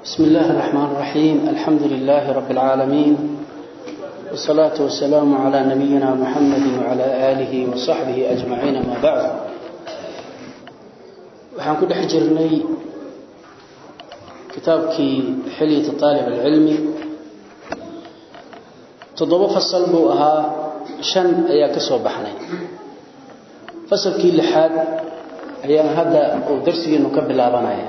بسم الله الرحمن الرحيم الحمد لله رب العالمين والصلاة والسلام على نبينا محمد وعلى آله وصحبه أجمعين ما بعد وحن كل حجرني كتابك حلية طالب العلم تضرب فصل بوها شن أيا كسو بحني فصل كي لحاد أيا هذا درسي نكبل أبنايا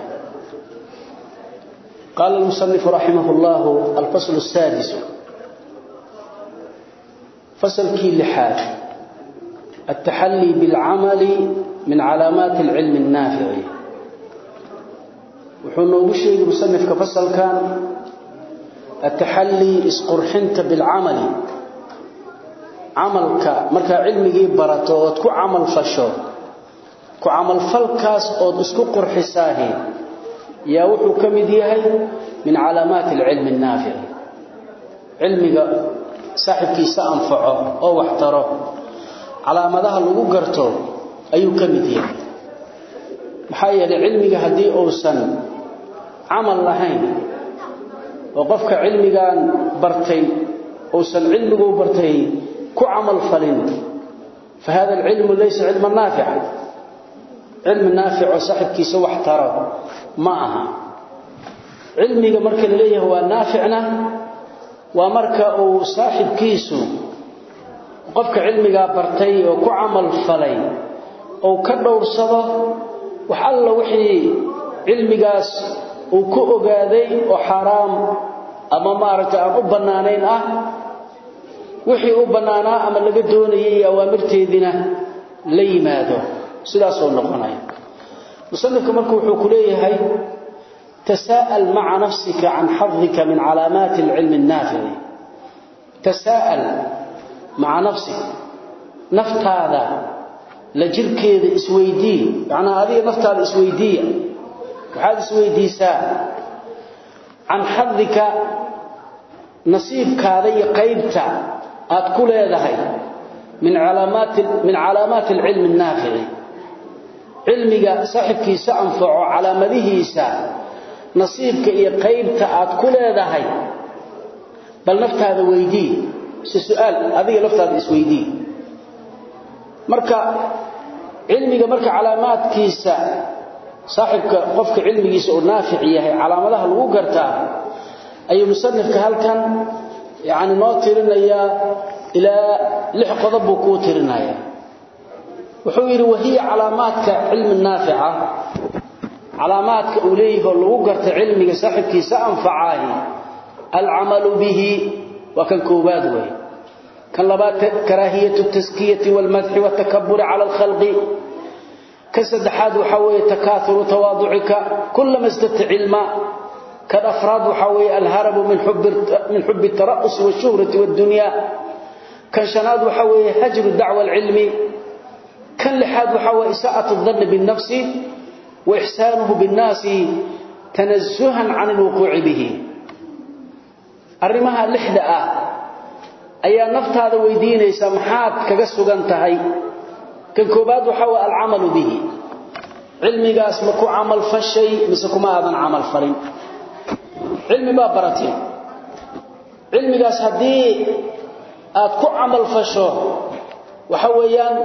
قال المصنف رحمه الله الفصل السادس فصل كي لحاد التحلي بالعمل من علامات العلم النافع وحنا وشيء المصنف كفصل كان التحلي اسقرحنت بالعمل عملك مركا علمي برتو ku amal fasho ku amal falkaas oo isku qurxisaahi yaa wuxuu ka mid yahay min calaamaati alcilmi annaafic cilmiga saaxibkiisa anfaco oo wax taro calaamadaha lagu garto ayuu ka mid yahay. Maxaa yeelay cilmiga haddii uusan camal lahayn oo qofka cilmigan bartay uusan cilmigu bartay ku camal falin fa hada alcilmu laysa cilman naafica cilmi naafico saaxibkiisa wax taro ma aha. Cilmiga marka la leeyahay waa naaficna waa marka uu saaxibkiisu qofka cilmigaa bartay oo ku camal falay oo ka dhowrsado wax alla wixii cilmigaas uu ku ogaaday oo xaraam ama maaragtay aan u bannaanayn ah wixii u bannaanaa ama laga doonayay awaamirteediina la yimaado sidaas oo noqonaya. Musannifka markuu wuxuu ku leeyahay tasaa'al ma'a nafsika an hadhika min alaamaat al-ilm an-nafi' tasaa'al ma'a nafsika naftaada la jirkeeda isweydii macna adiga naftaada isweydiiya waxaad isweydiisaa? An hadhika nasiibkaada iyo qaybta aad ku leedahay min calaamaat min calaamaat cilmiga saaxibkiisa anfaco calaamadihiisa nasiibka iyo qaybta aad ku leedahay bal naftaada weydii. Si su'aal adiga laftaada isweydii marka cilmiga marka calaamaadkiisa saaxibka qofka cilmigiisa uu naafic yahay calaamadaha lagu gartaa ayuu musanifka halkan yacni noo tirinayaa ilaa lix qodob buu kuu tirinayaa wuxuu yidhi wahiya calaamaadka cilmi naafica calaamaadka uu leeyahi oo lagu garta cilmiga saaxibkiisa anfacaahi alcamalu bihi waa kan koobaad wey kan labaad karaahiyatu taskiyati walmadxi watakaburi cala alkhalqi. Kan saddexaad waxaa weeye takaahuru tawaaducika kulama istadta cilma. Kan afraad waxaa weeye alharabu min xubbi tara'us washuhrati waddunyaa kan shanaad waxaa weeye hajru dacwa alcilmi kan lixaad waxa waa isaa'atu dhanni binafsi wa ixsaanuhu binnaasi tanazuhan can ilwuquuci bihi arrimaha lixda ah ayaa naftaada weydiinaysa maxaad kaga sugan tahay kan koobaad waxa waa alcamalu bihi cilmigaas ma ku camal fashay mise kuma aadan camal falin cilmi baa barateen cilmigaas haddii aad ku camal waxa weeyaan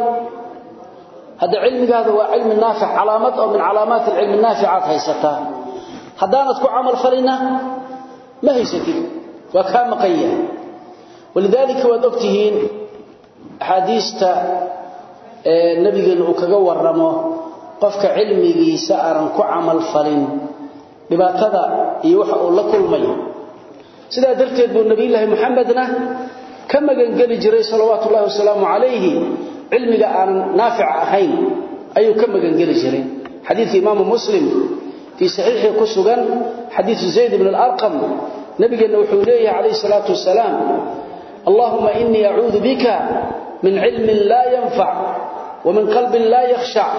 hada cilmigaada waa cilmi naafic calaamad oo min calaamaat ilmi naaficat haysata hadaanad ku amal falina ma haysatid. Waa ka maqaya walidalika wad ogtihiin hadiista ee nabigeena uu kaga waramo qofka cilmigiisa aran ku amal falin dhibaatada iyo waxa uu la kulmay. Sida darteed buu nabi ilaahi maxamedna ka magan gali jiray salawaatu ullaahi wasalaamu alayhi cilmiga aan naafic ahayn ayuu ka magan gali jiray xadiis imaam muslim fi sahihi kusugan xadiis zayd ibn al-arqam nabigeena wuxuu leeyahay alayhi salatu wasalaam allahumma inni a'udhu bika min ilmin la yanfa' wa min qalbin la yakhsha'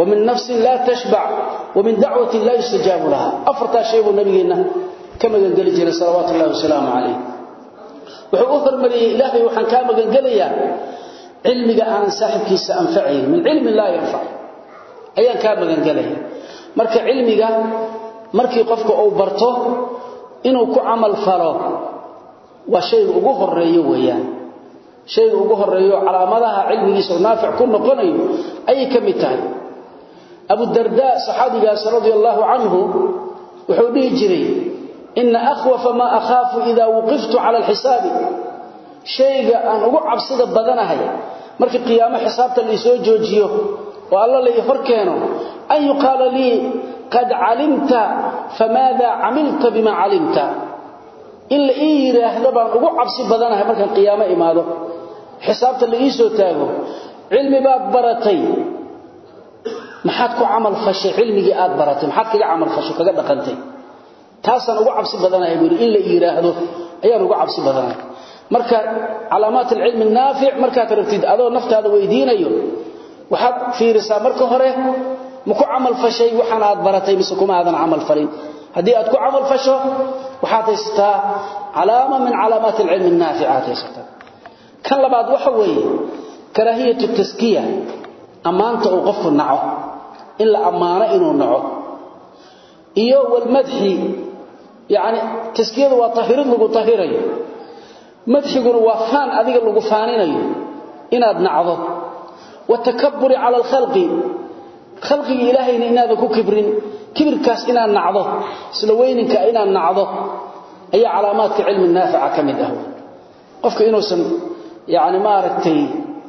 ومن نفس لا تشبع ومن دعوة لا يستجاب لها أفرطا شيء نبينا كما قال جل صلوات الله وسلامه عليه وحو أثر مري إلهي وحن كما قال cilmiga aanan saaxibkiisa anfacayn min cilmin laa yanfac. Ayaan kaa magangelaya marka cilmiga markii qofka uu barto inuu ku camal falo waa shayga ugu horeeyo weeyaan. Shayga ugu horeeyo calaamadaha cilmigiisa oo naafic ku noqonayo ayay ka mid tahay. Abudarda saxaabigaas radia allaahu canhu wuxuu dhihi jiray ina akhwafa maa akhaafu idaa wuqiftu cala alxisaabi shayga aan ugu cabsida badanahay. Markii qiyaamo xisaabta la soo joojiyo oo alla la hor keeno yuqala li qad alimta famada amilta bima alimta illa iiraahda baan ugu cabsi badanahay markan qiyaamo imaado. Xisaabta la soo taago cilmi baad baratay. Maxaad ku amal fashay? Cilmigi aad baratay. Maxaad kaga amal fasho kaga dhaqantay. Taasan ugu cabsi badanahay in la yiraahdo ayaan ugu cabsi badanahay marka calaamaat ilmi naafi' marka tartid adoo naftaada weydiinayo waxaad fiirisaa marka hore ma ku amal fashay waxaan aad baratay mise kuma aadan amal falin. Hadii aad ku amal fasho waxaad haystaa calaama min calaamaat ilmi naafi'aat haystaa kan labaad waxa weeye karaahiyatu taskiya amaanta uu qofku naco in la inuu naco. Iyo wal madhi yaani taskiyadu waa tahirid lagu tahirayo madxiguna waa faan adiga lagu faaninayo inaad nacdo. Watakabburi cala alkhalqi. Khalqigii ilaahayna inaadan ku kibrin kibirkaas inaad nacdo isla weyninka inaad nacdo ayaa calaamaadka cilmi naafica ka mid ah. Qofka inuusan yani maaragtay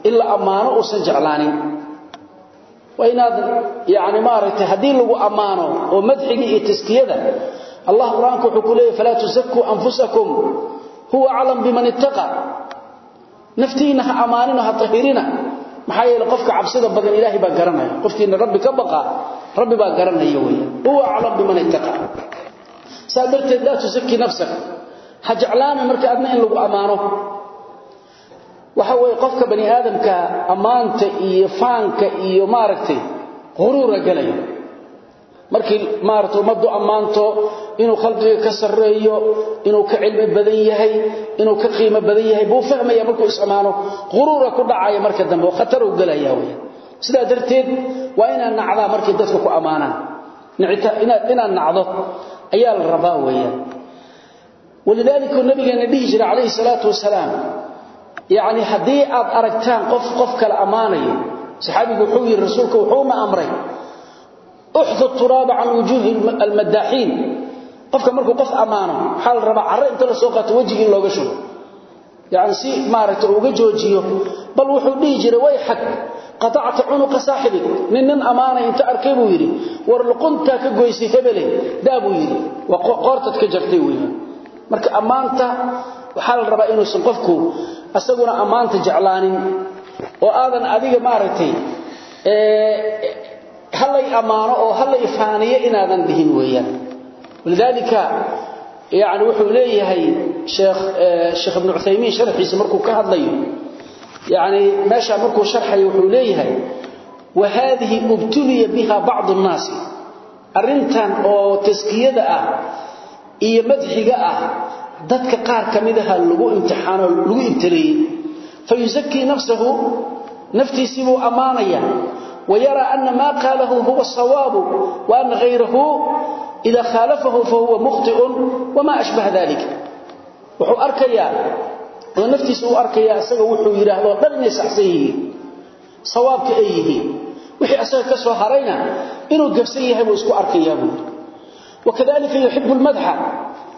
ila ammaano uusan jeclaanin. Waa inaad yani maaragtay haddii lagu ammaano oo madxigii iyo taskiyada allah qur'aanku wuxuu ku leeyay falaa tusakuu anfusakum huwa aclam biman ittaqa. Naftiina ha amaanina ha tahirina maxaa yeelay qofka cabsida badan ilaahay baa garanaya. Qofkiina rabbi ka baqa rabbi baa garanaya weeye. Huwa aclam biman ittaqa. Saa darteed laa tusaki nafsak. Ha jeclaana marka adna in lagu ammaano waxa weeye qofka bani aadamka ammaanta iyo faanka iyo maaragtay quruura galaya markii maarata ummaddu ammaanto inuu qalbiga ka sareeyo inuu ka cilmi badan yahay inuu ka qiimo badan yahay buu fahmaya markuu is-ammaano quruura ku dhacaya marka dambe oo khataruu gelaya wey sidaa darteed waa inaan nacdaa markay dadka ku ammaanaan. Inaad nacdo ayaa la rabaa weeyaan. Walidaalika nabigeena dhihi jiray calayhi salaatu wasalaam yacni haddii aad aragtaan qof qof kale ammaanayo saxaabigu wuxuu yidhi rasuulku wuxuu ma amray uhdhu turaba an wujuh almadahin qofka markuu qof amaano hal raba carre inta la soo qaato wajiga looga shubo yani si maaragta uga joojiyo bal wuxuu dhigi jiray way xaq qata'ta unuqa saahibi nin amaana inta arkay buu yiri war luqunta ka marka amaanta waxa la rabaa inuu san qofku asaguna amaanta jeclaanin oo aadan adiga maaragtay ee halay amaano oo halay faaniye inaadan dhihin weeyaan. Walidalika yaani wuxuu leeyahay sheekh sheekh ibn Uthaymeen sharxiisa markuu ka hadlayo yaani meesha markuu sharxay wuxuu leeyahay wa hadhihi ubtuliya biha ba'd an-nas arintan oo taskiyada ah iyo madxiga ah dadka qaar kamidaha lagu imtixaano lagu ibtaleeyay fayuzakki nafsuhu naftiisibu amaanaya ويرى أن ما قاله هو الصواب وأن غيره إذا خالفه فهو مخطئ وما أشبه ذلك وحو أركيا ونفتس أركيا أسأل وحو يراه ضلن يسعسيه صوابك أيه وحي أسأل كسوه هرينا إنه قفسيه وإسكو أركيا وكذلك يحب المدح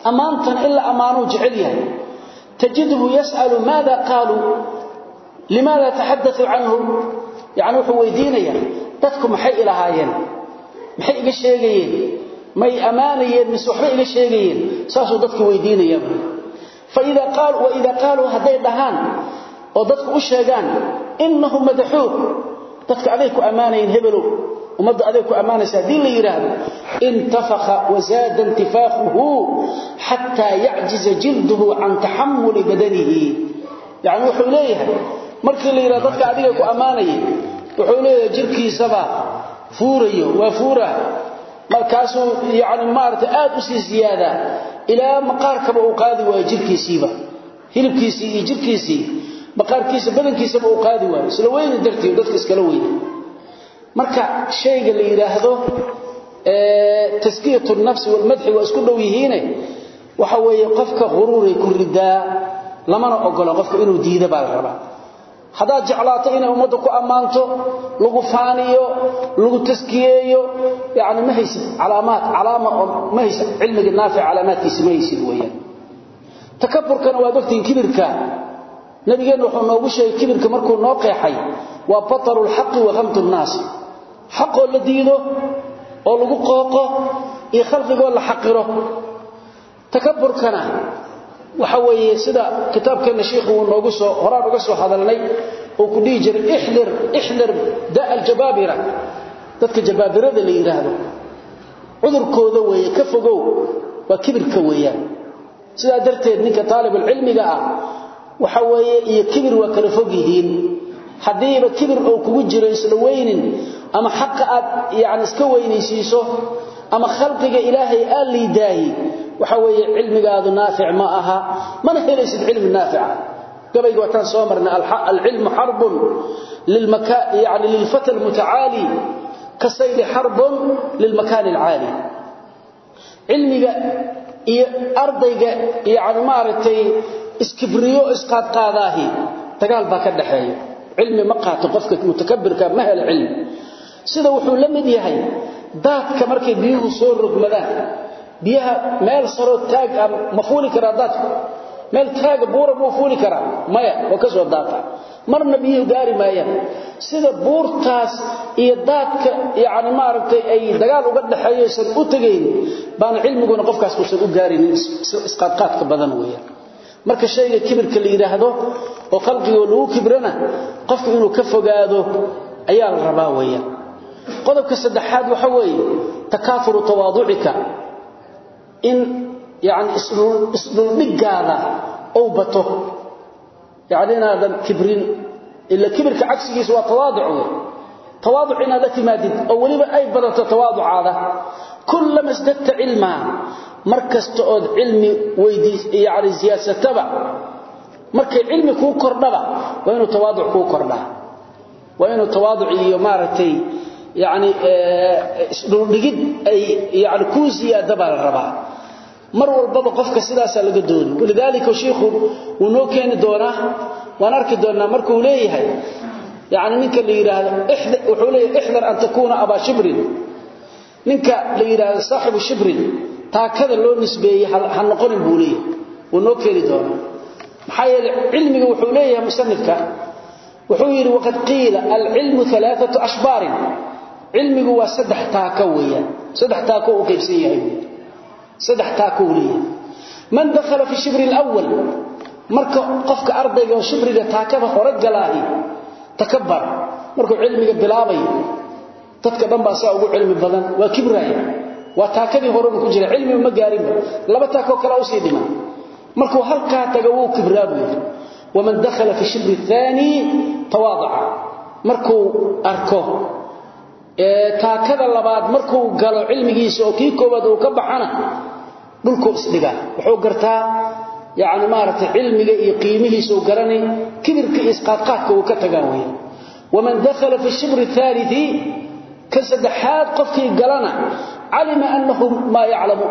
أمانتا إلا أمانه جعليا تجده يسأل ماذا قالوا لماذا تحدثوا عنه yacni wuxuu weydiinayaa dadku maxay ilahaayeen maxay iga sheegayeen? May ammaanayeen mise waxbay iga sheegayeen? Saasuu dadku weydiinayaaba faida qaal wa idaa qaaluu hadday dhahaan oo dadku u sheegaan innahu madaxuuk dadka aday ku ammaanayeen hebelow ummadda aday ku ammaanaysa haddii la yidhaahdo intafakha wazaada intifaaquhu xataa yacjiza jilduhu can taxamuli badanihi. Yacni wuxuu leeyahay jirkiisaba fuurayo waa fuura. Markaasuu yaani maarta aad u sii ziyaada ilaa maqaarkaba uu qaadi waayo jirkiisiiba. Hilibkiisii iyo jirkiisii maqaarkiisa badankiisaba uu qaadi waayo. Isla weyn dartii dadka iskala weyn marka shayga la yiraahdo ee taskiyatu nafs wal madh wa isku dhow yihiine waxa weeye qofka quruuray ku ridaa lamana ogolo qofka inuu diido baa la rabaa hadaad jeclaato inay ummadda ku ammaanto lagu faaniyo lagu taskiyeeyo yani ma haysid calaamaad calaama ma haysid cilmiga naafic calaamaadkiisa ma haysid weeyaan. Takabburkana waa ogtiin kibirka. Nabigeenna wuxuu noogu sheegay kibirka markuu noo qeexay waa bataru lxaqi wa kamtu nnaas. Xaqoo la diido oo lagu qooqo iyo khalqigoo la xaqiro. Takabburkana waxa weeye sida kitaabkeena sheekhu uu noogu soo horaan uga soo hadalnay oo ku dhihi jiray ihlir ihlir daa aljababira dadka jabaabirada la yiraahdo cudurkooda weeye ka fogow. Waa kibirka weeyaan. Sida darteed ninka talib ilmiga ah waxa weeye iyo kibir waa kala fog yihiin. Hadiiba kibir oo kugu jiro isla weynin ama xaq aad yaani iska weynaysiiso ama khalqiga ilaahay aan liidaayi waxa weeye cilmigaadu naafic ma aha. Mana helaysid cilmi naafica gabayga wataan soo marna al-ilm harb lilmaka yani lilfata almutaali kasayl harb lilmakan alali cilmiga iyo ardayga yani maaragtay iskibriyo isqaad qaadaahi dagaal baa ka dhaxeeyo cilmi ma qaato qofka mutakabbirka ma hel cilmi. Sida wuxuu la mid yahay daadka markay biyuhu soo rogmadaan biyaha meel saro taag ma fuuli kara daadku meel taag buura buu fuuli kara maya oo ka soo daata. Marna biyuhu gaari maayaan. Sida buurtaas iyo daadka yaani maaragtay ay dagaal uga dhaxeeyaysan u tageyn baan cilmiguna qofkaas soo u gaarin isqaadqaadka badan weeyaan. Marka shayga kibirka la yiraahdo oo qalbiga lagu kibrana qofku inuu ka fogaado ayaa la rabaa weeyaan qodobka saddexaad waxa weeye takaafuru tawaaducika in yani isdhul dhigaada oo bato. Yani inaadan kibrin ila kibirka cagsigiisa waa tawaaduc tawaaduc inaad la timaadid oo weliba ay badato tawaaducaada. Kullama isdadta cilmaa markasta ood cilmi weydiis yani siyaasataba markay cilmi kuu kordhaba waa inuu tawaaduc kuu kordhaa. Waa inuu tawaaduc iyo maaragtay yani isdhuldhigid ay yani kuu siyaada baa la rabaa. Mar walbaba qofka sidaasaa laga dooni walidaalika shiikhu wuu noo keeni doonaa. Waan arki doonaa markuu leeyahay yani ninka la yidhaahdo wuxuu leeyahay ixdar an takuuna abaa shibrin. Ninka la yidhaahdo saaxibu shibrin. Taakada loo nisbeeyey ha noqonin buu leeyahay. Wuu noo keeni doonaa. Maxaa yeele cilmiga wuxuu leeyahay musanifka wuxuu yidhi waqad qiila alcilmu alaaatu ashbaarin cilmigu waa saddex taako weeyaan. Saddex taako u qaybsan yahay saddex taako leeyahay. Man dakhala fi shibri alawwal marka qofka ardayga oo shibriga taakada hore galaahi takabbar markuu cilmiga bilaabay dadka dhan saa ugu cilmi badan waa kibraya waa taakadii hore ku jira cilmi ma gaarin laba taako kala u sii dhima markuu halka taga wuu kibraabu waman dakhala fi shibri thani tawaadaca markuu taakada labaad markuu galo cilmigiisa oo kii koobaad uu ka baxana dhulku isdhiga wuxuu gartaa yaani maaragtay cilmiga iyo qiimihiisa uu garanay kibirka isqaadqaadka uu ka tagaa weeyaan waman dakhala fi shibri thalithi ka saddexaad qofkii galana calima annahu ma ya'lamu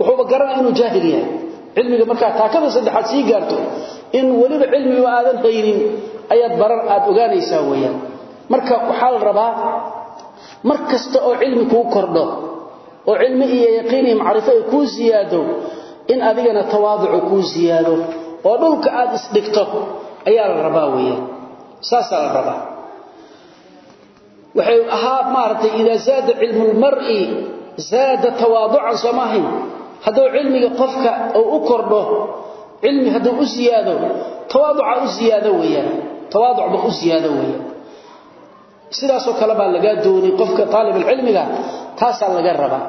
wuxuu garanaa inuu jaahil yahay. Cilmiga marka taakada saddexaad sii gaarto in waliba cilmiga aadan haynin ayaad barar aad ogaanaysaa weeyaan. Marka waxa la rabaa mar kasta oo cilmi kuu kordho oo cilmi iyo yaqiin iyo macrifo ay kuu siyaado in adigana tawaaducu kuu siyaado oo dhulka aad isdhigto ayaa la rabaa weeyaan saasa la rabaa. Waxay ahaa maartay ila zaada cilmu almar'i zaada tawaadu'an samahin haduu cilmiga qofka oo u kordho cilmi haduu u siyaado tawaaduca u siyaado weeyaan. Tawaaduc ba u siyaado weeyaan sidaas oo kale baa laga doonay qofka talib cilmiga taasa laga rabaa.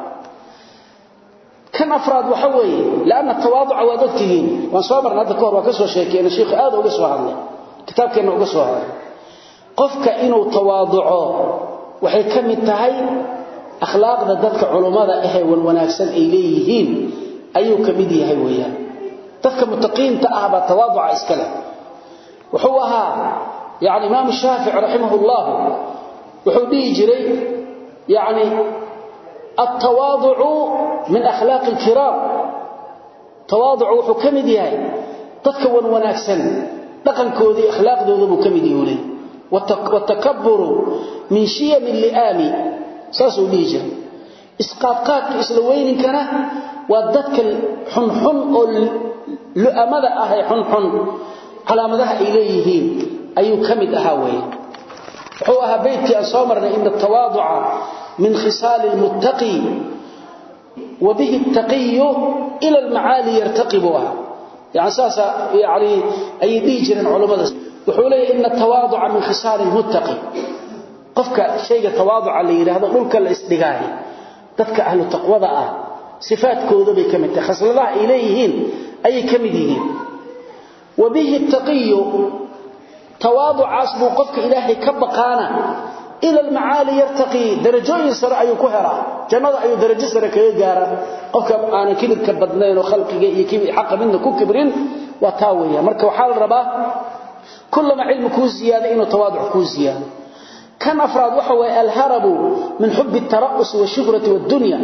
Kan afraad waxa weeye laana tawaaduca waa dadkiin waan soo marnaa hadda koor waa ka soo sheekeeyay sheekh aad uga soo hadlay. Kitaabkeena uga soo hadlay. Qofka inuu tawaaduco waxay ka mid tahay akhlaaqda dadka culimada ah ee wanaagsan ay leeyihiin. Ayuu ka mid yahay weeyaan. Dadka mutaqiinta ah ba tawaaduca iska leh. Wuxuu ahaa yaani imaam shaafici rahimahullah wuxuu dhigi jiray yaani التواضع من أخلاق الكرام تواضع وحكمد ياي تتكون وناكسن لقن كودي أخلاق ذو ذو كمد يولي والتكبر من شيم اللئام ساسو ليجر إسقاطقات إسلوين كان وددك الحنحن أو لؤمدة أهي حنحن على ayuu ka mid ahaa wey wuxuu ahaa beytkii aan soo marnay ina tawaaduca min khisaali lmuttaqi wa bihi taqiyu ila lmacaali yartaqi buu ahaa. Yani saasa yani ayay dhihi jireen culammada wuxuu leeyahy ina tawaaduca min khisaali lmuttaqi qofka shayga tawaaduca la yidhaahdo dhulka la isdhigaayo dadka ahlu taqwada ah sifaadkooda bay ka mid tahay. Khasladaha ay leeyihiin ayay ka mid yihiin. Wa bihi taqiyu tawaaducaas buu qofka ilaahay ka baqaana. Ila almacaali yartaqii darajooyin sare ayuu ku helaa jannada ayuu darajo sare kaga gaaraa qofka aanan kibirka badnayn oo khalqiga iyo xaqa midna ku kibrin waa taa weeyaan marka waxaa la rabaa kullama cilmi kuu ziyaada inuu tawaaduc kuu ziyaado kan afraad waxa waye alharabu min xubbi tara'us washuhrati waaddunya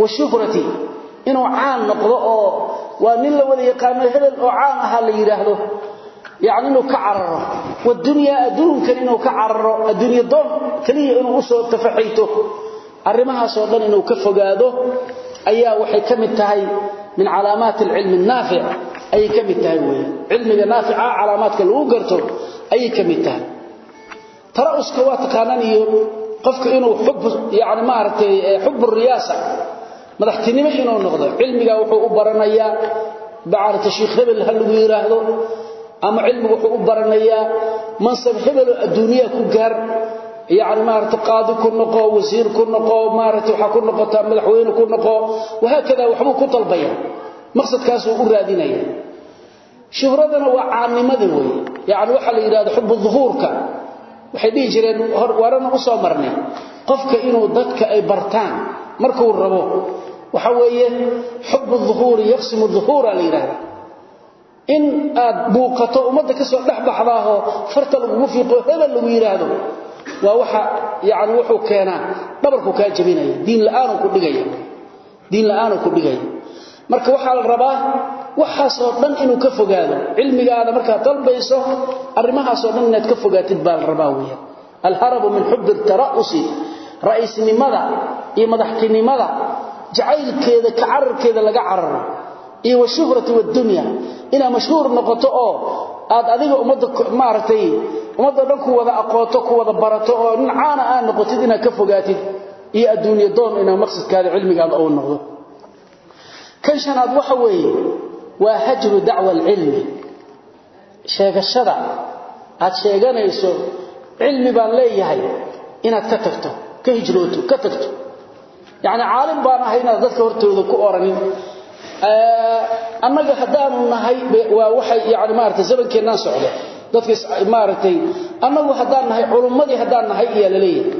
washuhrati inuu caan noqdo oo waa nin la wada yaqaano hebel oo caan ahaa la yidhaahdo. Yani inuu ka cararo. Waddunyaa adduunkan inuu ka cararo adduunya doon keliya inuu u soo tafaxiito arrimahaasoo dhan inuu ka fogaado ayaa waxay ka mid tahay min calaamaati alcilmi annaafic ayay ka mid tahay wey cilmiga naafica calaamaadka lagu garto ayay ka mid tahay. Tara'uska waa taqaanaan iyo qofka inuu xub yani maaragtay eh, xubu riyaasa madaxtinimo inuu noqdo cilmiga wuxuu u baranayaa bacarta sheekh hebel hal lagu yiraahdo ama cilmigu wuxuu u baranayaa mansab hebel adduunyo ku gaar yaani maarta qaadi ku noqo wasiir ku noqo maarta waxa ku noqota madaxweyne ku noqo wahaakada waxbu ku dalbaya maqsadkaas uu raadinaya. Shuhradana waa caanimada weey yaani waxa la yiraahdo xubbu dhuhurka waxay dhigi jireen warana u soo marnay. Qofka inuu dadka ay bartaan markuu rabo waxa weeye xubbu dhuhuri yaqsimu dhuhura la in aad buuqato umada ka soo dhaxbaxdaaho farta lagu fiiqo hebel lagu yiraahdo waa waxa yaani wuxuu keenaa dhabarku ka jabinaya diin la'aan ku dhigaya. Diin la'aan ku dhigaya. Marka waxa la rabaa waxaas oo dhan inuu ka fogaado. Cilmigaada marka talbayso arimahaas oo dhan inaad ka fogaatid baa la rabaa weeyo alharabu min hubb at-tara'usi raisnimada iyo madaxtinimada jacaylkeeda ka cararkeeda laga cararo. Iyo washuhrati wad-dunya ina mashhuur noqoto oo aad adiga umada maartay umada dhan ku wada aqooto ku wada barato oo caana aan noqotid inaad ka fogaatid. Iyo adduunyo doon inaa maqsadkaada cilmigaada oo noqdo. Kan shanaad waxa weeye waa hajru dacwa alcilmi. Sheegashada aad sheeganayso cilmi baan leeyahay inaad ka tagto ka hijrooto ka tagto yacni caalim baan ahay dadka hortooda ku oranin. Annaga haddaanu nahay waa waxay yani maaragtay zamankeennan socdo. Dadka maaragtay annagu haddaan nahay culummadii haddaan nahay iyaa la leeyahay.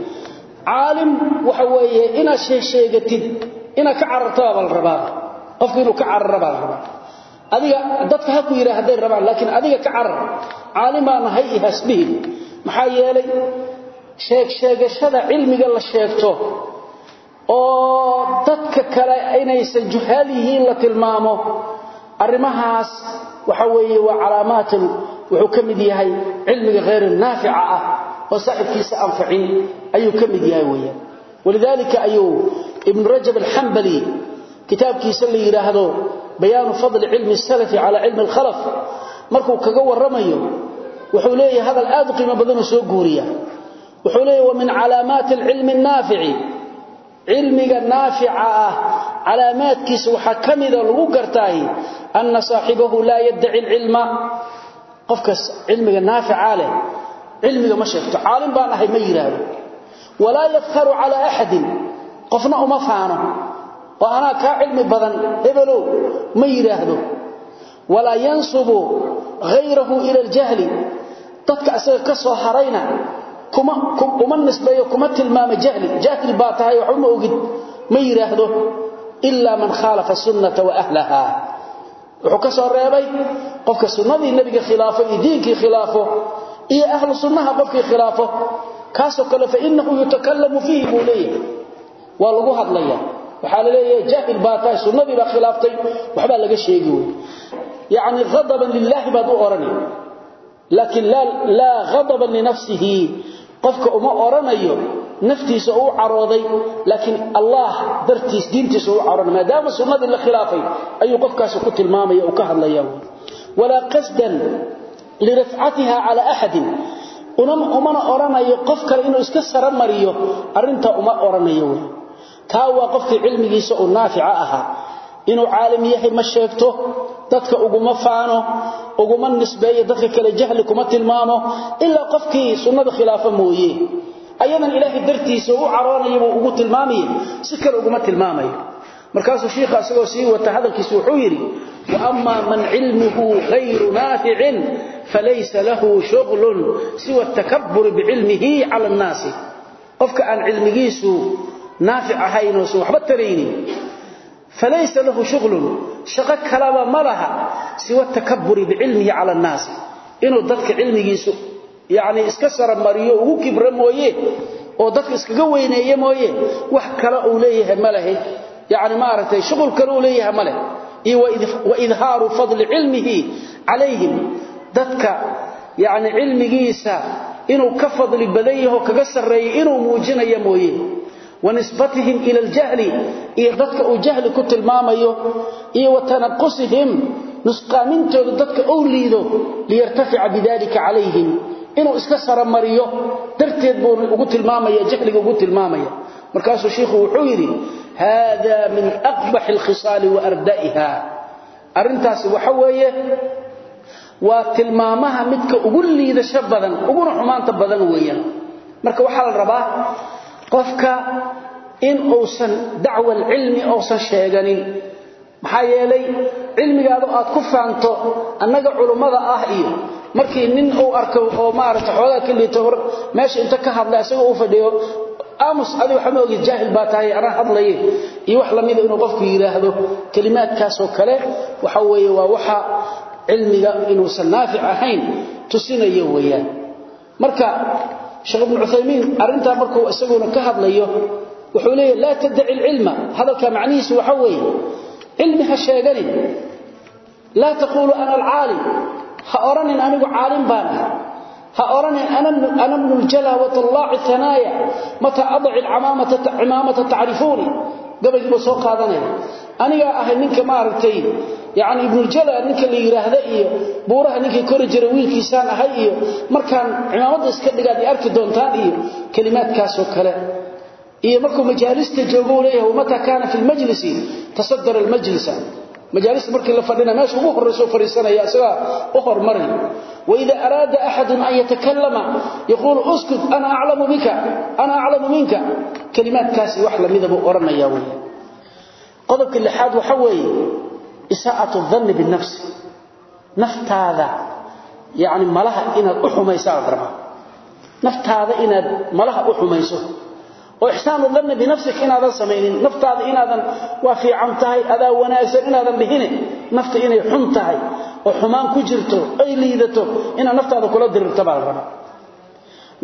Waxa weeye inaad sheegatid inaad ka carartaba baa rabaa. Qofku ka carara adiga dadka ha ku yidhaa hadday rabaan laakiin adiga ka carar. Caalim baa nahay iyo yeelay sheeg sheegashada cilmiga la sheegto oo dadka kale inaysan juhaal la tilmaamo. Arrimahaas waxa weeye waa calaamaatun wuxuu ka mid yahay cilmiga kheyru naafica ah oo saaxibkiisa anfacin ayuu ka mid yahay weeyaan walidaalika ayuu ibnu rajab alxambali kitaabkiisa la yidhaahdo bayaanu fadli cilmi salafi calaa cilmi alkhalaf. Markuu kaga warramayo wuxuu leeyahay hadal aad u qiimo badanuu soo guuriya. Wuxuu leeyahy ilmiga naafica ah calaamaadkiisa waxa kamida lagu gartaay anna saahibahu la yad'i al-ilma qofkas cilmiga naafica leh cilmiga ma sheegto caalim baan ahay ma yiraahdo. Wala yafkharu ala ahad qofna uma faano. Wa ana ka cilmi badan hebelo ma yiraahdo. Wala yansubu ghayrahu ila al-jahl dadka asaga ka soo harayna kuma nisbayo kuma tilmaama jahli. Jahil baa tahay wax uma ogid. Ma yiraahdo illa man khalafa sunnata wa ahlaha. Wuxuu ka soo reebay qofka sunnadii nabiga khilaafo iyo diinkii khilaafo iyo ahlu sunnaha qofkii khilaafo. Kaasoo kale fa innahu yutakallamu fiihi buu waa lagu hadlaya waxaa la leeyahay jaahil baa tahay sunnadii baa khilaaftay. Waxbaa laga sheegi wey yacni ghadaban lilaahi baad u odhanay laakiin laa ghadaban linafsihi qofka uma odhanayo naftiisa uu carooday laakiin allah dartiis diintiisa uu caroonay maadaama sunnadii la khilaafay ayuu qofkaasi ku tilmaamaya uu ka hadlaya walaa qasdan lirafcatiha cala axadin umana odhanayo qof kale inuu iska sara mariyo arrintaa uma odhanayo wey kaa waa qofkii cilmigiisa uu naafica ahaa inuu caalim yahay ma sheegto. Dadka uguma faano uguma nisbeeyo dadka kale jahli kuma tilmaamo. Ilaa qofkii sunnada khilaafa mooye. Ayadan ilaahay dartiisa u caroonaya buu ugu tilmaamaya si kale uguma tilmaamayo. Markaasuu shiikha asagoo sii wata hadalkiisa wuxuu yidhi waama man cilmuhu hayru naaficin falaysa lahu shuglun siwa takaburi bicilmihi cala annaasi qofka aan cilmigiisu naafic ahayn oosan waxba taraynin falaysa lahu shuglun shaqo kalaba ma laha siwa takaburi bicilmihi cala annaasi inuu dadka cilmigiisu yacni iska saramariyo ugu kibro mooye oo dadka iskaga weyneeye mooye wax kale uu leeyahay ma lehe yacni maaragtay shughul kale uu leeyahay ma leh iyo waidhaaru fadli cilmihi calayhim dadka yacni cilmigiisa inuu ka fadli badan yaho kaga sarreeyo inuu muujinaya mooye wanisbatihim ila aljahli iyo dadka uu jahli ku tilmaamayo iyo watanaqusihim nusqaamintooda dadka ou liido liyartafica bidalika calayhim inuu iska saramariyo darteed buu ugu tilmaamaya jahliga ugu tilmaamaya. Markaasuu shiikhu wuxuu yidhi hada min aqbax alkhisaali wa arda'iha. Arrintaasi waxa weeye waa tilmaamaha midka ugu liidasho badan uguna xumaanta badan weeyaan. Marka waxaa rabaa qofka in uusan dacwa alcilmi uusan sheeganin. Maxaa yeelay cilmigaadu aad ku faanto annaga culummada ah iyo markii nin uu arko oo maaragta xoogaa ka liito meesha inta ka hadlay isagoo u fadhiyo aamus adi waxa ma ogid jaahil tahay anaa hadlaye iyo wax lamida inuu qofku yidhaahdo kelimaadkaasoo kale waxa weeye waa waxa cilmiga inuusan naafic ahayn tusinayo weeyaan. Marka sheekh ibnu cuthaymiin arrintaa markuu isaguna ka hadlayo wuxuu leeyahy laa taddaci alcilma hadalka macnihiisu waxa weeye cilmi ha sheeganin. Laa taquulu ana alcaalim. Ha odhanin anigu caalim baan ah ha odhanin ana bnu ljala watallaaci tanaaya mataa adaci cimaamata tacrifuuni gabaygiiba soo qaadanaya anigaa ahay ninka maaragtay yani ibnuljala ninka la yidhaahda iyo buuraha ninkii kori jira wiilkiisaan ahay iyo markaan cimaamadda iska dhigaad i arki doontaan iyo kelimaadkaasoo kale. Iyo markuu majaalista joogo u leeyahay wamataa kaana fi lmajlisi tasadara almajlisa majaalista markii la fadhina meesha ugu horrayso fadhiisanaya isagaa u hormaray. Waida araada axadun an yatakallama yaquulu uskut ana aclamu bika ana aclamu minka. Kelimaadkaasi wax lamida buu odhanaya wey qodobka lixaad waxa weeye isaa'atu danni binafsi. Naftaada yacni malaha inaad u xumaysaa la rabaa. Naftaada inaad malaha u xumayso oo ixsaanu danni binafsika inaadan samaynin. Naftaada inaadan waa fiican tahay adaa wanaagsan inaadan dhihine nafta inay xun tahay oo xumaan ku jirto ay liidato inaad naftaada kula dirirta baa la rabaa.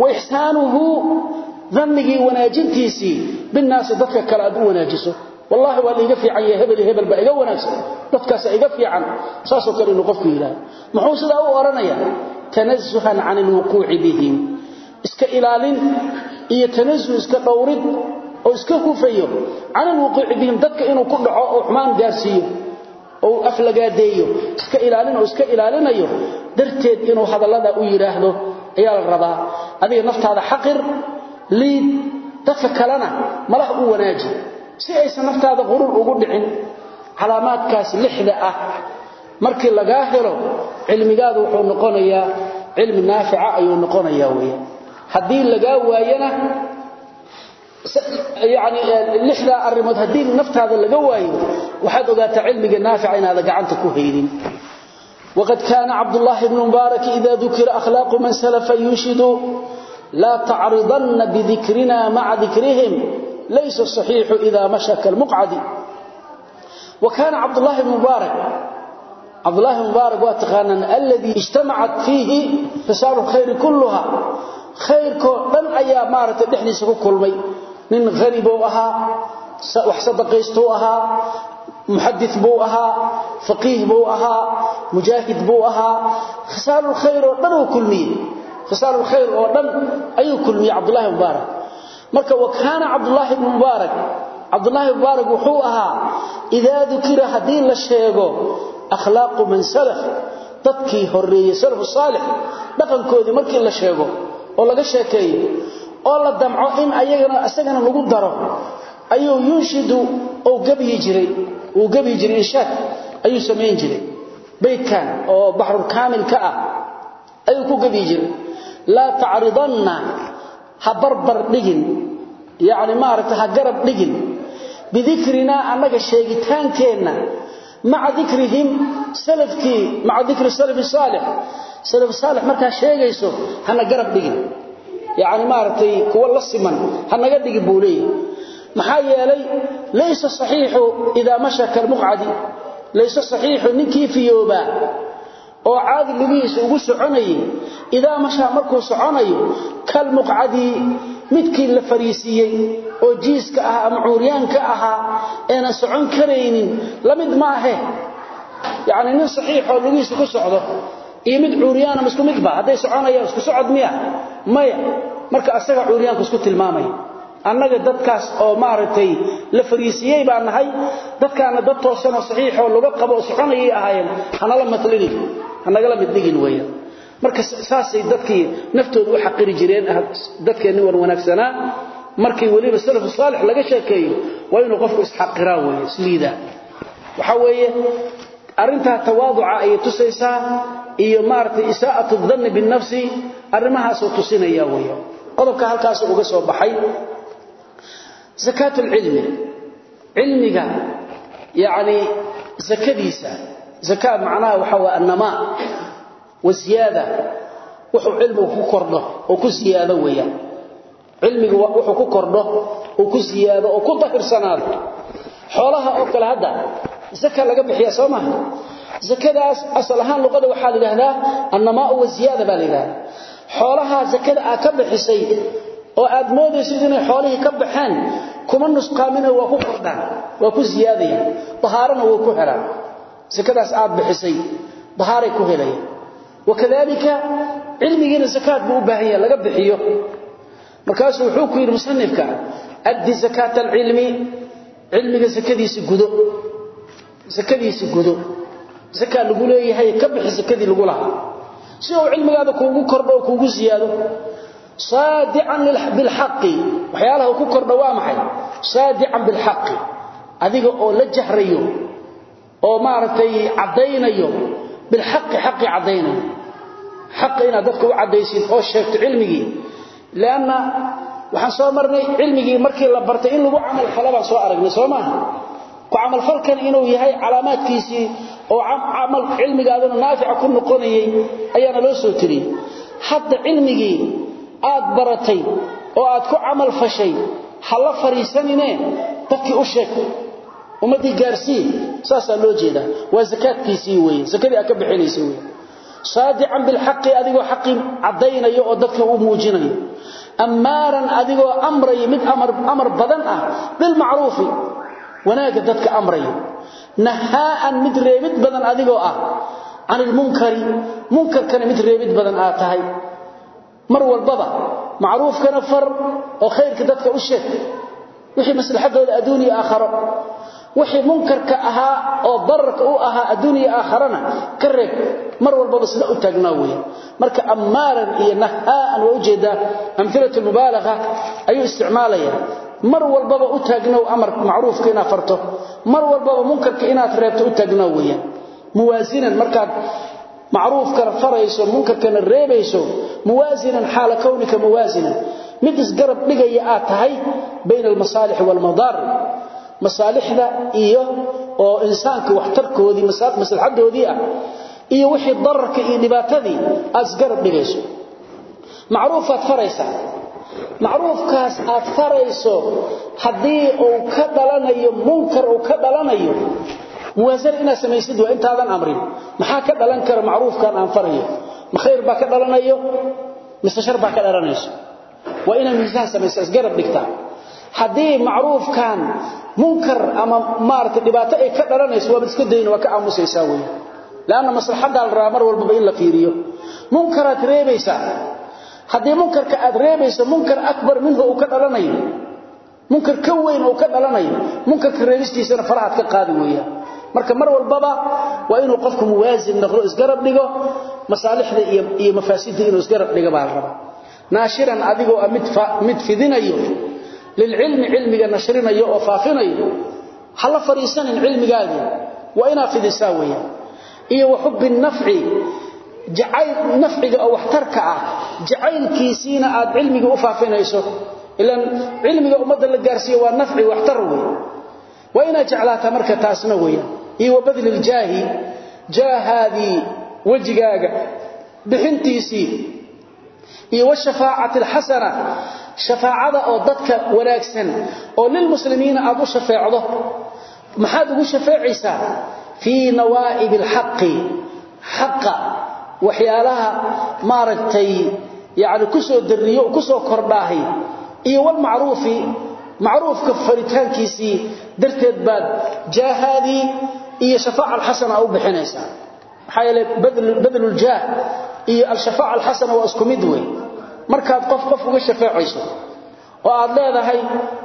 Wa ixsaanuhu dannigii wanaajintiisii binnaasi dadka kale aad u wanaajiso. Wallahi waa liiga fiican yahay hebel iyo hebel baa iga wanaagsan. Dadkaasa iga fiican saasoo kale inuu iska ilaalin iyo tanasuh iska dhowrid oo iska hufayo can alwuquuci bihim dadka inuu ku dhaco oo xumaan gaarsiiyo oo aflagaadeeyo iska ilaalin oo iska ilaalinayo darteed inuu hadallada u yidhaahdo ayaa la rabaa. Adiga naftaada xaqir liid dadka kalena malaha u wanaaji. Si aysan naftaada qurur ugu dhicin calaamaadkaas lixda ah. Markii lagaa helo cilmigaadu wuxuu noqonayaa cilmi naafica ayuu noqonayaa weeyaan haddii lagaa waayana yani lixdaa arrimood haddii naftaada laga waayo waxaad ogaataa cilmiga naafica inaada gacanta ku haynin waqad kaana cabdullaahi bnu mubaarak ida dukira akhlaaqu man salafa yunshidu laa tacridanna bidikrina maca dikrihim laysa saxiixu ida mashaka almuqcadi. Wa kaana cabdullaahi bnu mubaarak cabdullaahi mubaarak waa taqaanaan alladii ijtamacat fiihi fisaalu lkhayri kulluha khayrkoo dhan ayaa maaragtay dhexdiisa ku kulmay. Nin hani buu ahaa wax sadaqaystuu ahaa muxadid buu ahaa faqiih buu ahaa mujaahid buu ahaa. Khisaalulkhayr oo dhan uu kulmiyey. Khisaalulkhayr oo dhan ayuu kulmiyey cabdullaahi mubaarak. Marka wa kaana cabdullaahi bnu mubaarak wuxuu ahaa idaa dukira haddii la sheego akhlaaqu man salaf dadkii horeeyey salafu saalix dhaqankoodii markii la sheego oo laga sheekeeyo oo la damco in ayagana isagana lagu daro ayuu yunshidu oo gabiyi jiray uu gabiyi jiray inshaad ayuu samayn jiray. Baydkan oo baxrul kaamil ka ah ayuu ku gabiyi jiray. Laa tacridanna ha barbar dhigin yacni maaragtay ha garab dhigin. Bidikrinaa annaga sheegitaankeenna maca dikrihim salafkii maca dikri salafi saalix. Salaf saalix markaa sheegayso hana garab dhigin. Yacni maaragtay kuwa la siman ha naga dhigin buu leeyahy maxaa yeelay laysa saxiixu idaa masha kalmuqcadi laysa saxiixu ninkii fiyoobaa oo caadi lugihiisa ugu soconayay idaa mashaa markuu soconayo kalmuqcadi midkii la fariisiiyey oo jiiska ah ama cuuryaanka ahaa eena socon karaynin la mid maahe. Yacni nin saxiixoo lugihiisa ku socdo iyo mid cuuryaanama isku midba hadday soconayaan isku socod miya? Maya. Marka asaga cuuryaanku isku tilmaamaya. Annaga dadkaas oo maaragtay la fariisiyey baa nahay dadkaana dad toosanoo saxiixoo laga qabo oo soconayay ahaayeen hanala matlinin hanagala mid dhigin weeyaan marka saasay dadkii naftooda u xaqiri jireen dadkeenni wan wanaagsanaa markii weliba salafu saalix laga sheekeeyo waa inuu qofku isxaqiraa weeye isliidaa waxaa weeye arrintaa tawaaduca ayay tusaysaa iyo maaragtay isaa'atu danni binnafsi arrimahaasuu tusinaya weeye. Qodobka halkaas uga soo baxay zakaat alcilmi cilmiga yacni zakadiisa zakaa macnaha waxaa waa annamaa wa ziyaada. Wuxuu cilmigu ku kordho oo ku siyaado weeyaan. Cilmigu wuxuu ku kordho oo ku siyaado oo ku dahirsanaado xoolaha oo kale hadda zaka laga bixiya soo maaha? Zakadaas asal ahaan luqada waxaa la annamaa wa ziyaada baa la xoolaha zakada aad ka bixisay oo aad moodaysid inay xoolihii ka baxeen kuma nusqaamina waa ku kordhaan waa ku siyaadayaan dahaarana way ku helaan. Zakadaas aad bixisay dahaaray ku helayaan wakadalika cilmigiina zakaad buu u baahan yahay laga bixiyo markaasuu wuxuu ku yidhi musanifka addi zakaata alcilmi cilmiga zakadiisi gudo zakadiisi gudo zakaa lagu leeyahay ka bixi zakadii lagu lahaa si uu cilmigaada kuugu kordho oo kuugu siyaado saadican bilxaqi waxyaalaha ku kordha waa maxay saadican bilxaqi adiga oo la jahrayo oo xaqa inaad dadka u caddaysid oo sheegto cilmigii. Lianna waxaan soo marnay cilmigii markii la bartay in lagu camal fala baan soo aragnay soo maaha? Ku camalfalkan inuu yahay calaamaadkiisii oo camal cilmigaadana naafica ku noqonayay ayaana loo soo tiriyey hadda cilmigii aad baratay oo aad ku camal fashay ha la fariisanine? Dadkii u sheeg ummaddii gaarsii saasaa loo jeedaa. Waa saadican bilxaqi adigoo xaqii caddaynayo oo dadka u muujinayo. Ammaaran adigoo amraya mid amar badan ah bilmacruufi wanaagga dadka amraya nahaa'an mid reebid badan adigoo ah can ilmunkari munkarkana mid reebid badan aad tahay. Mar walbaba macruufkana far oo khayrka dadka u sheeg. Wixii maslaxadooda adduun aakharo wixii munkarka ahaa oo dararka u ahaa adduun iyo aakharana ka reeb mar walbaba sida u taagnaa weeye marka ammaaran iyo nahaa'an waa u jeedaa amhilatu lmubaalaga isticmaalaya. Mar walbaba u taagnow amar macruufka inaad farto. Mar walbaba munkarka inaad reebto u taagnaa weeyaan muwaasinan markaad macruufkana farayso munkarkana reebayso muwaasinan xaala kownika muwaasinan. Mid isgarab dhigaya tahay bayna almasaalixi waalmadaar masaalixda iyo oo insaanka waxtarkoodii maslaxadoodii ah iyo wixii dararka iyo dhibaatadii aad isgarab dhigayso. Macruufaad faraysaa macruufkaas aad farayso haddii uu ka dhalanayo munkar uu ka dhalanayo muwaasana inaad samaysid waa intaadan amrin. Maxaa ka dhalan kara macruufkan aan farayo? Ma khayr baa ka dhalanayo? Mise shar baa ka dhalanayso? Waa inaad miisaan samaysa isgarab dhigtaa haddii macruufkan munkar ama maaragtay dhibaato ay ka dhalanayso waaba iska dayna waa ka aamusaysaa weeye. Laanna maslaxaddaa la rabaa mar walbaba in la fiiriyo. Munkaraad reebaysaa. Haddii munkarka aad reebayso munkar akbar minhu uu ka dhalanayo. Munkar ka weyn uu ka dhalanayo. Munkarka reebistiisana farahaad ka qaadi weeyaan marka mar walbaba waa inuu qofku muwaasin noqdo isgarab dhigo masaalixda iyo iyo mafaasidda inuu isgarab dhigo baa la naashiran adigoo mid mid fidinayo lilcilmi cilmiga nashrinayo oo faafinayo ha la fadhiisanin cilmigaagii waa inaad fidisaa weeyaan iyo wa xubbi nafci jacayl nafciga oo waxtarka ah jacaylkiisiina aad cilmiga u faafinayso ilan cilmiga ummadda la gaarsiiyo waa nafci waxtar wey waa inaad jeclaataa marka taasna weeyaan iyo wa badli shafaacada oo dadka wanaagsan oo lilmuslimiina aad u shafeecdo maxaad ugu shafeecaysaa? Fii nawaa'ib alxaqi xaqa waxyaalaha maaragtay yani ku soo dariyo ku soo kordhaahay iyo walmacruufi macruufka faritaankiisii darteed baad jaahaadii iyo shafaaca alxasana u bixinaysaa. Maxaa yeele badluljaah iyo alshafaaca alxasana waa isku mid wey markaad qof qof uga shafeecayso oo aad leedahay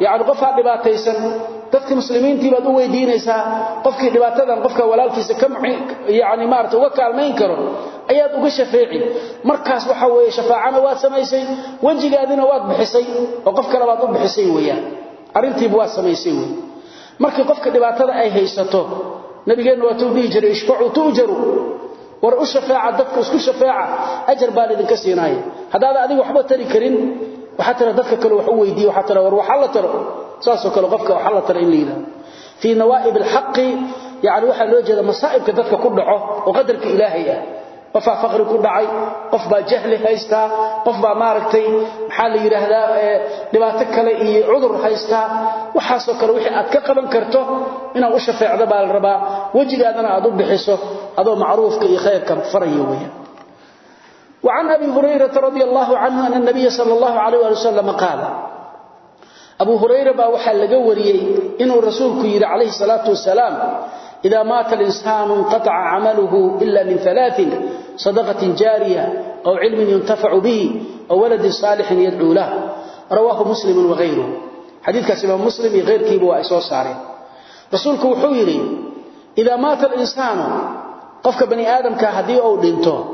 yani qofaa dhibaataysan dadka muslimiintii baad u weydiinaysaa qofkii dhibaatadan qofka walaalkiisa yani maarata uga kaalmayn karo ayaad uga shafeeci. Markaas waxa weeye shafaacana waad samaysay wejigaadina waad bixisay oo qof kale baad u bixisay weeyaan. Arrintiiba waad samaysay wey markii qofka dhibaatada ay haysato nabigeenna waa tuu dhihi jiray ishfacuu tu'jaru war u shafaaca dadka isku shafaaca ajar baan idinka siinaaya haddaada adiga waxba tari karin waxaa tira dadka kale wax u weydiiye waxaa tira war waxa la taro saasoo kale qofka waxa la taro in la yidhahdo fii nawaa'ib alxaqi yani waxaa loo jeeda masaa'ibka dadka ku dhaco oo qadarka ilaahay ah qofbaa faqri ku dhacay qof baa jahli haystaa qof baa maaragtay maxaa la yidhaahdaa dhibaato kale iyo cudur haystaa waxaasoo kale wixii aad ka qaban karto inaad u shafeecdo baa la rabaa wejigaadana aad u bixiso adoo macruufka iyo khayrka faraya weeyaan وعن أبي هريرة رضي الله عنه أن النبي صلى الله عليه وسلم قال أبو هريرة بأوحى لقوري إنه الرسول كير عليه الصلاة والسلام إذا مات الإنسان انقطع عمله إلا من ثلاث صدقة جارية أو علم ينتفع به أو ولد صالح يدعو له رواه مسلم وغيره حديث كاسم مسلم غير كيب وإسوس عليه رسولك وحويري إذا مات الإنسان قفك بني آدم كهدي أو دينته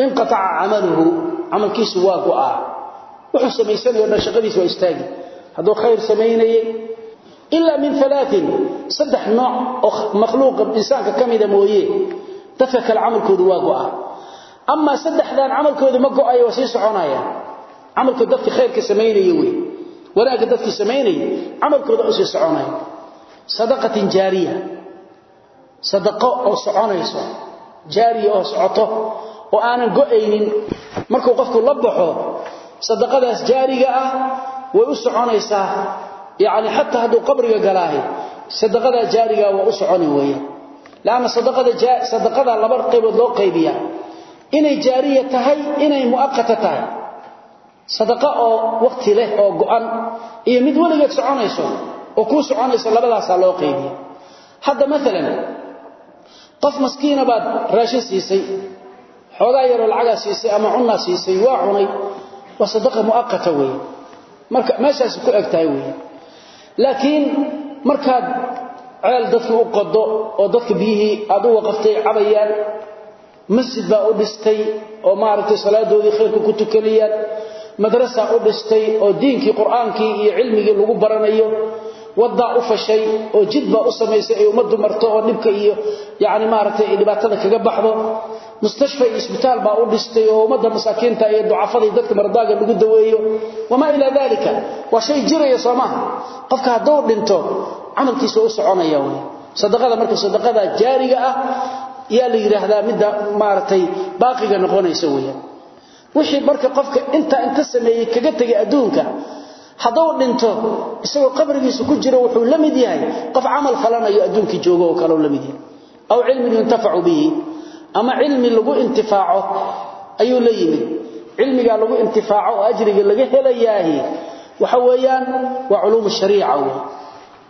انقطع عمله عمل كيس واقع وحو سميسان يقولنا شغليس وإستاقي هذا خير سميني ila min alaain saddex nooc oo makhluuqa insaanka ka mida mooye dadka kale camalkoodu waa go'a amaa saddexdan camalkoodu ma go'ayo waa sii soconaya camalkooda dadka khayrka samaynaya wey wanaagga dadkii samaynaya camalkooda u sii soconaya sadaqatin jaariya sadaqo oo soconayso jaariya oo socoto oo aanan go'aynin markuu qofku la baxo sadaqadaas jaariga ah way u soconaysaa yaani hatta haduu qabriga galaahay sadaqada jaariga waa u soconi weeye laana sadaqada sadaqada laba qaybood loo qaybiya inay jaariya tahay inay muaqqata tahay. Sadaqa oo waqti leh oo go'an iyo mid waligeed soconayso oo ku soconayso labadaas loo qaybiya hadda mesela qof maskiina baad raashin siisay xoogaa yaroo lacagaa siisay ama cunaa siisay waa cunay waa sadaqa muaqata laakiin markaad ceel dadka u qodo oo dadka biyihii aad u waqaftay cabayaan masjid baa u dhistay oo maaragtay salaadoodii khayrka ku tukanayaan madrasa u dhistay oo diinkii qur'aankii iyo cilmigii lagu baranayo wadaa u fashay oo jid baa u samaysay ay ummaddu marto oo dhibka iyo yani maaragtay dhibaatada kaga baxdo mustashfa iyo isbitaal baa u dhistay oo ummadda masaakiinta iyo ducafada dadka mardaaga lagu daweeyo. Wamaa ilaa dalika waa shay jiraya soo maaha qofka hadduu dhinto camalkiisa u soconaya wey sadaqada marka sadaqada jaariga ah yaa la yidhaahdaa midda maaragtay baaqiga noqonaysa weeyaan wixii marka qofka inta inta sameeyey kaga tegay adduunka hadduu dhinto isagoo qabrigiisa ku jiro wuxuu la mid yahay qof camal falanayo adduunkii joogo oo kale ama cilmi lagu intifaaco ayuu la yimid. Cilmiga lagu intifaaco oo ajriga laga helayaahi waxa weeyaan waa culuum shariica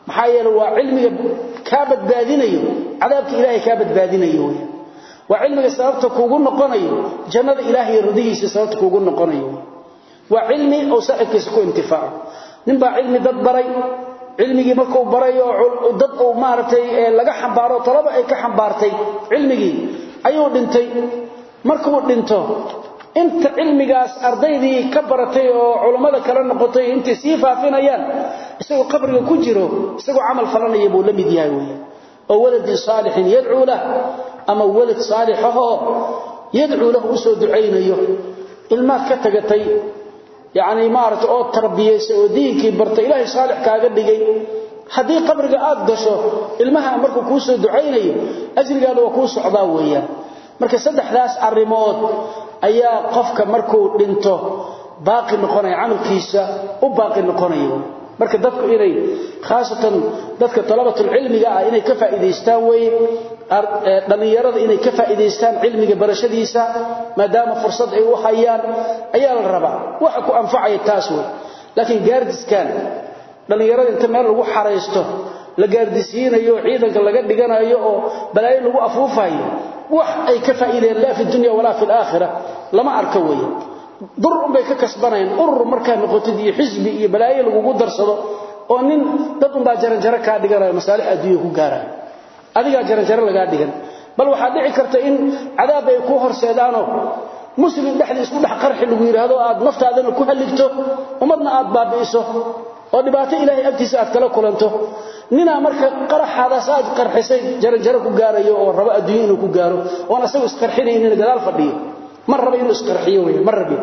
maxaa yeelay waa cilmiga ka badbaadinayo cadaabka ilaahay ka badbaadinayo waa cilmiga sababta kuugu noqonayo jannada ilaahay radigiisa sababta kuugu noqonayo waa cilmi oo saaxibkiisa ku intifaaco. Nin baa cilmi dad baray cilmigii markuu baray oo dad uu maaragtay laga xambaaro talaba ay ka xambaartay cilmigii ayuu dhintay. Markuu dhinto inta cilmigaas ardaydii ka baratay oo culimmada kala noqotay intay sii faafinayaan isagoo qabriga ku jiro isagoo camal falanaya buu la mid yahay weeyaan oo waladin saalixin yadcuu lah ama walad saalixahoo yadcuu lahu u soo ducaynayo. Ilmaad ka tagatay yacni maaragtay oo tarbiyaysay oo diinkii bartay ilaahay saalix kaaga dhigay haddii qabriga aad gasho ilmaha markuu kuu soo ducaynayo ajrigaada waa kuu socdaa weeyaan. Marka saddexdaas arrimood ayaa qofka markuu dhinto baaqi noqonaya camalkiisa u baaqi noqonayo. Marka dadku inay khaasatan dadka talabatul cilmiga ah inay ka faa'iideystaan weeye dhalinyarada inay ka faa'iideystaan cilmiga barashadiisa maadaama fursad ay u hayaan ayaa la rabaa. Waxa ku anfacaya taas wey laakiin gaardiskan dhalinyarada inta meel lagu xaraysto la gaardisiinayo ciidanka laga dhiganayo oo balaayo lagu afuufayo wax ay ka faa'iideen la fi dunya wala fi al-aakhirah. Lama arka weeye dur bay ka kasbanayaan urur markaa noqotid iyo xisbi iyo balaayo lagugu darsado oo nin dad un baa jaranjaro kaa dhiganayo masaalix adduunya ku gaaraya adigaa jaranjaro lagaa dhigan. Bal waxaa dhici karta in cadaab ay ku horseedaanoo muslim dhexdii isku dhex qarxi lagu yidhaahdo aad naftaadana ku halligto ummadna aad baabi'iso oo dhibaato ilaahay agtiisa aad kala kulanto. Ninaa marka qaraxaada saad qarxisay jarajaro ku gaarayo oo rabo adduunyo inuu ku gaaro oon asagu isqarxinaynin gadaal fadhiyo. Ma rabo inuu isqarxiyo wey ma rabin.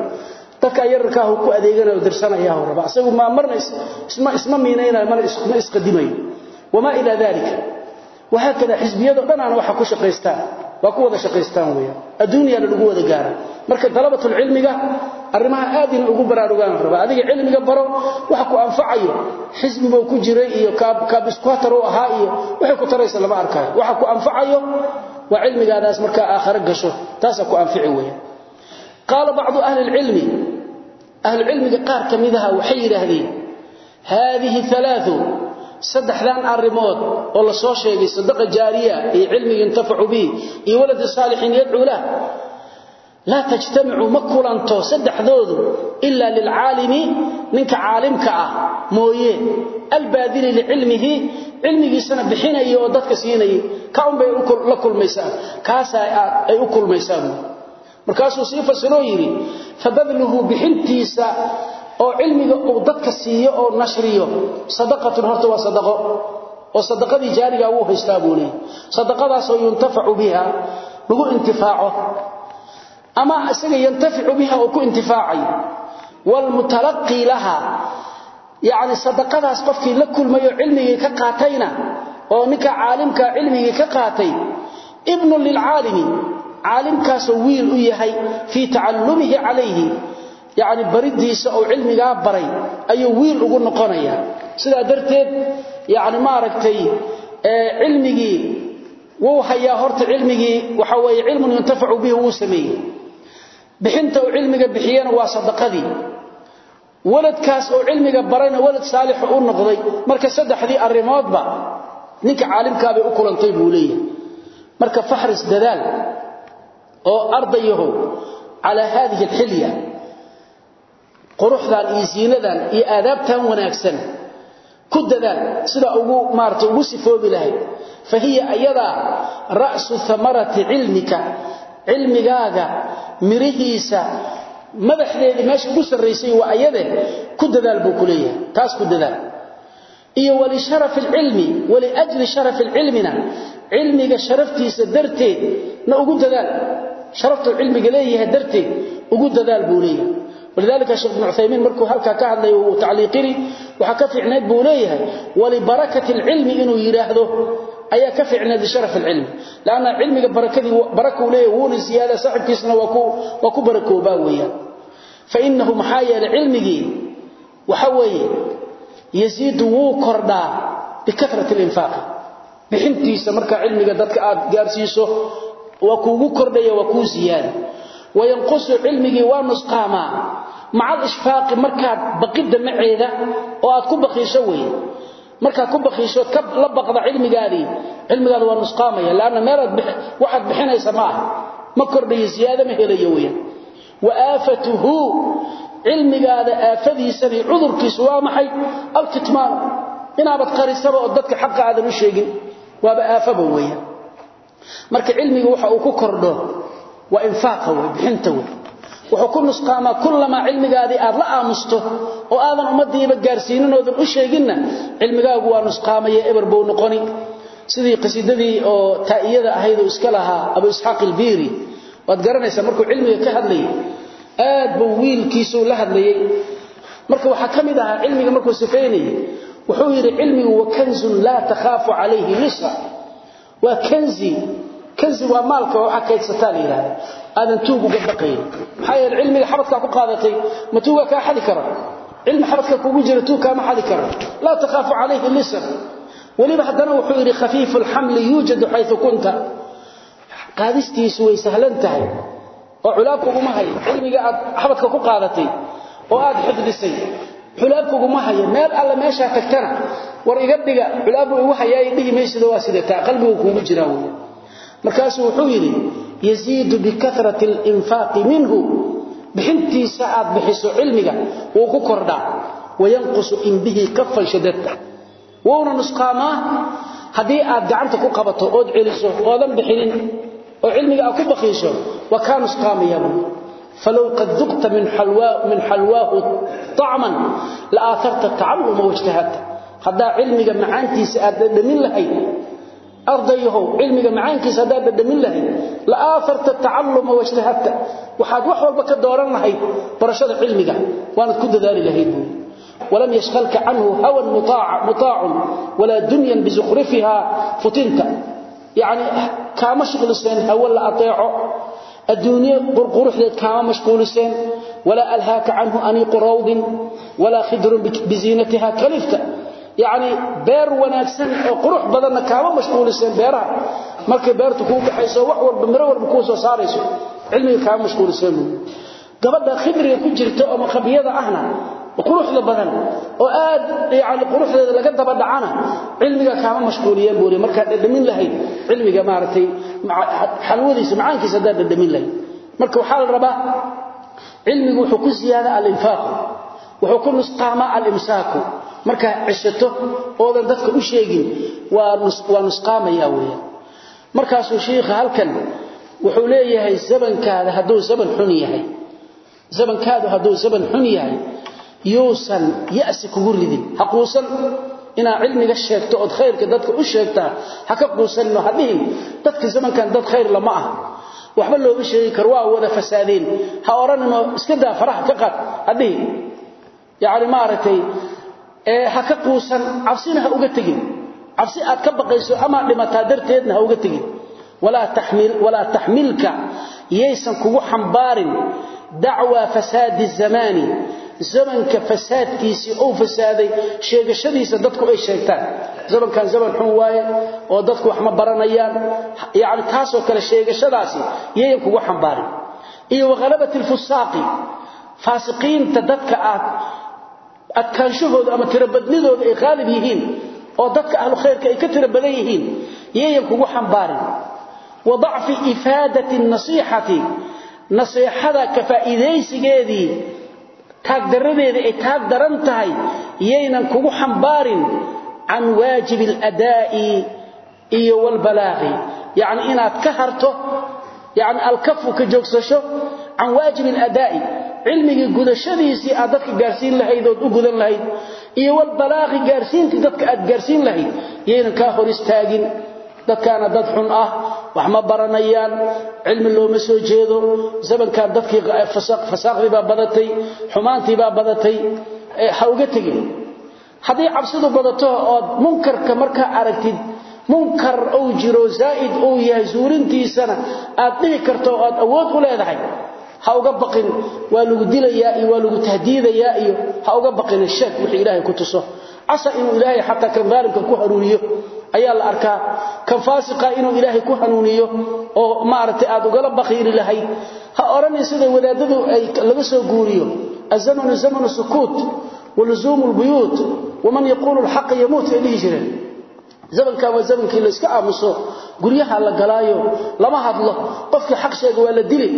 Dadka yararkaa ku adeeganaya oo raba. Asagu ma isma isma miinaynayo mana isma isqadimayo wama ila dalika wahaa kada xisbiyada dhan aan waxa ku shaqaystaan waa ku wada shaqaystaan weeyaan. Adduunyana lagu wada marka dalabatul cilmiga arrimaha aad in ugu baraarugaan raba. Adiga cilmiga baro waxa ku anfacayo xisbi ku jiray iyo kaab kaab iskuatar ahaa iyo waxa ku taraysa lama arkay waxa ku anfacayo waa cilmigaadaas marka aakhir gasho. Taas ku anfici weeyaan. Qala ba'd ahli ilmi ahli al-ilmi qaar ka mid waxay yiraahdeen hadhihi thalathu saddexdan arimood oo la soo sheegay sadaqa jaariya iyo cilmiga intafacu bi iyo walad saalihin yad'u la la tajtami'u makulanto saddexdoodu illa lil aalimi ninka aalimka ah mooye albadili li ilmihi ilmigiisana bixinayo oo dadka siinay ka un bay la kulmaysaa kaas ay u kulmaysaa markaasuu sii fasiro yiri fabadluhu bixintiisa oo cilmiga uu dadka siiyo oo nashriyo. Sadaqatun horta waa sadaqo. Oo sadaqadii jaariga uu haystaa buulay sadaqadaas oo yuntafacu biha lagu intifaaco. Ama asaga yantaficu biha oo ku intifaacay. Wal mutalaqi laha. Yaani sadaqadaas qofkii la kulmayo cilmiga ka qaatayna oo ninka caalimka cilmiga ka qaatay ibnu lil aalimi caalimkaas wiil u yahay fi ta'allumihi alayhi yani baridiisa oo cilmigaa baray ayuu wiil ugu noqonaya sidaa darteed yani maaragtay cilmigii wuu hayaa horta cilmigii waxa weye cilmun yuntafacu bihi wuu sameeyey. Bixinta uu cilmiga bixiyena waa sadaqadii. Waladkaas oo cilmiga barayna walad saalixa u noqday. Marka saddexdii arrimoodba ninka caalimkaabay u kulantay buu marka faxris dadaal oo ardayahow calaa haadihi alxilya quruxdan iyo siinadan iyo aadaabtan wanaagsan ku dadaal sida ugu maartay ugu sifoobi lahayd. Fahiya ayada ra'su thamarati ilmika ilmigaaga mirihiisa madaxdeedii meesha ugu sareysay waa ayade ku dadaal buu ku leeyahay taas ku dadaal. Iyo wali sharaf ilmi wali ajli sharaf ilmina ilmiga sharaftiisa darteed na ugu dadaal sharaftu ilmiga leeyahay darteed ugu dadaal buu leeyahay walidaalika sheekh ibnu cuthaymiin markuu halkaa ka hadlay uu tacliiqini waxaa ka fiicneed buu leeyahay walibarakati alcilmi inuu yidhaahdo ayaa ka fiicneed lisharaf alcilmi lanna cilmiga barakadii barakuu leeyahay wuuna ziyaada saaxibkiisna waa ku barakoobaa weeyaan. Fainahu maxaa yeelay cilmigii waxa weeye yasiidu wuu kordhaa bikarat linfaaqi bixintiisa markaa cilmiga dadka aad gaarsiiso waa kuugu kordhaya waa kuu ziyaada wayanqusu cilmigii waa nusqaamaa. Maca alishfaaqi markaad baqidda maceeda oo aad ku baqiisho weeye. Markaad ku baqiisho ka la baqda cilmigaadii cilmigaada waa nusqaamaya. Laanna meelaad waxaad bixinaysa ma aha. Ma kordhayo ziyaado ma helayo weeyaan wa aafatuhu cilmigaada aafadiisani cudurkiisu waa maxay? Alkitmaan inaabad qarisaba oo dadka xaqa aadan u sheegin. Waaba aafaba weeyaan marka ku kordho ku nusqaamaa kullamaa cilmigaadii aad la aamusto oo aadan ummadiiba gaarsiinin oodan u sheeginna cilmigaagu waa nusqaamaya eber buu noqoni. Sidii qasiidadii oo taa'iyada ahayd oo iska lahaa abu isxaaq ilbiiri waad garanaysaa markuu cilmiga ka hadlayay aad buu wiilkiisu la hadlayay. Marka waxaa ka mid ahaa cilmiga markuu sifeynayay wuxuu yidhi cilmigu kanzi waa maalka oo xakaydsataa la yidhahda aadan tuug uga baqayn maxaa yeele cilmiga xabadkaa ku qaadatay ma tuugaa kaa xadi kara cilmi xabadka kugu jira tuug kaama xadi kara laa takhaafu calayhi lisan weliba haddana wuxuu yidhi khafiifu lxamli yuujadu xayu kunta. Qaadistiisu way sahlan tahay. Oo culaabkuguma hayo. Cilmiga aad xabadka ku qaadatay oo aad xifdisay xulaabkuguma hayo. Meel alle meeshaa tagtana war iga dhiga xulaabbu igu hayaay dhihi maysido waa sidataa qalbigu kuugu jiraa wey markaasuu wuxuu yidhi yaziidu bikarati alinfaaqi minhu. Bixintiisa aad bixiso cilmiga wuu ku kordhaa. Wayanqusu in bihi kafan shadadta wuuna nusqaamaa haddii aad gacanta ku qabato ood celiso oodan bixinin oo cilmiga aad ku baqiisho waa kaa nusqaamaya buui falow qad duqta min xalwaahu طacman la'aaarta tacalluma wajtahadta haddaa aad dhadhamin lahayd ardayahow cilmiga macaankiisa haddaa dhadhamin lahayd la aaarta tacaluma wajtahabta. Waxaad wax walba ka dooran lahayd barashada cilmiga. Waanad ku dadaali lahayd buui walam yashkalka canhu hawan mutaacun walaa dunyan bisukhrifiha futinta. Yacni kaama shuqliseen hawe la adeeco adduunye qurquruxdeed kaama mashquuliseen. Walaa alhaaka canhu aniiqu rawdin walaa khidrun biziinatiha kalifta yani beer wanaagsan oo qurux badanna kaama mashquuliseen beeraha. Markay beertu kuu baxayso wax walba miro walba kuu soo saarayso cilmiga kaama mashquuliseen buui gabadha khimriga ku jirta oo maqabiyada ahna quruxda badan oo aad yani quruxdeeda laga daba dhacana cilmiga kaama mashquuliyeen buuri markaad dhadhamin lahayd cilmiga maaragtay xalwadiisa macaankiisa haddaad dhadhamin lahayd. Marka waxaa la rabaa marka cishato oodan dadka u sheegin waa nusqaamaya weeyaan markaasuu sheekha halkan wuxuu leeyahay zamankaada hadduu zaman xun yahay. Zamankaadu hadduu zaman xun yahay yuusan ya'si kugu ridin. Ha quusan inaa cilmiga sheegto ood khayrka dadka u sheegtaa ha ka quusanno ha dadka zamankan dad khayr lama ah. Waxba looga sheegi karo waa wada fasaadeen. Ha odhaninoo iska daa faraha ka qad ha dhihin. Yacni maaragtay ha ka quusan cabsina ha uga tegin. Cabsi aad ka baqayso ama dhimataa darteedna ha uga tegin. Walaa taxmilka. Yaysan kugu xambaarin dacwa fasaadi zamaani. Zamanka fasaadkiisii ou fasaaday sheegashadiisa dadku ay sheegtaan. Zamankan zaman xun waaye oo dadku wax ma baranayaan. Yani taasoo kale sheegashadaasi yayan kugu xambaarin. Iyo wakhalabati lfusaaqi faasiqiinta dadka aad adkaanshahooda ama tirobadnidooda ay qaalib yihiin oo dadka ahlu khayrka ay ka tiro badan yihiin yayan kugu xambaarin. Wa dacfi ifaadati nasiixati nasiixada ka faa'iidaysigeedii taagdaradeeda ay taag daran tahay yaynan kugu xambaarin can waajibi aladaa'i iyo walbalaaqi yacni inaad ka harto yacni alkafu ka joogsasho can waajibi aladaa'i cilmigii gudashadiisii aad dadka gaarsiin lahayd ood u gudan lahayd iyo walbalaaqi gaarsiintii dadka aad gaarsiin lahayd yaynan kaa hor istaagin. Dadkaana dad xun ah wax ma baranayaan cilmi looma soo jeedo zamankan dadkii fasaaqdii baa badatay xumaantii baa badatay ha uga tegin. Haddii cabsidu badato ood munkarka markaa aragtid munkar uu jiro zaa'id uu yahay suurintiisana aad dhihi karto ood awood u leedahay ha uga baqin waa lagu dilayaa iyo waa lagu tahdiidayaa iyo ha uga baqin sheeg wixii ilaahay ku tuso. Asa inuu ilaahay xataa kan daalimka ku hanuuniyo ayaa la arkaa. Kan faasiqa inuu ilaahay ku hanuuniyo oo maaragtay aad ugala baqiiri lahayd ha oranin sida wadaadadu ay laga soo guuriyo. Azamanu zamanu sukuut waluzuumu lbuyuut waman yaquulu alxaqa yamuut ay dhihi jireen. Zamankan waa zamankii la iska aamuso guryaha la galaayo lama hadlo. Qofkii xaq sheega waa la dili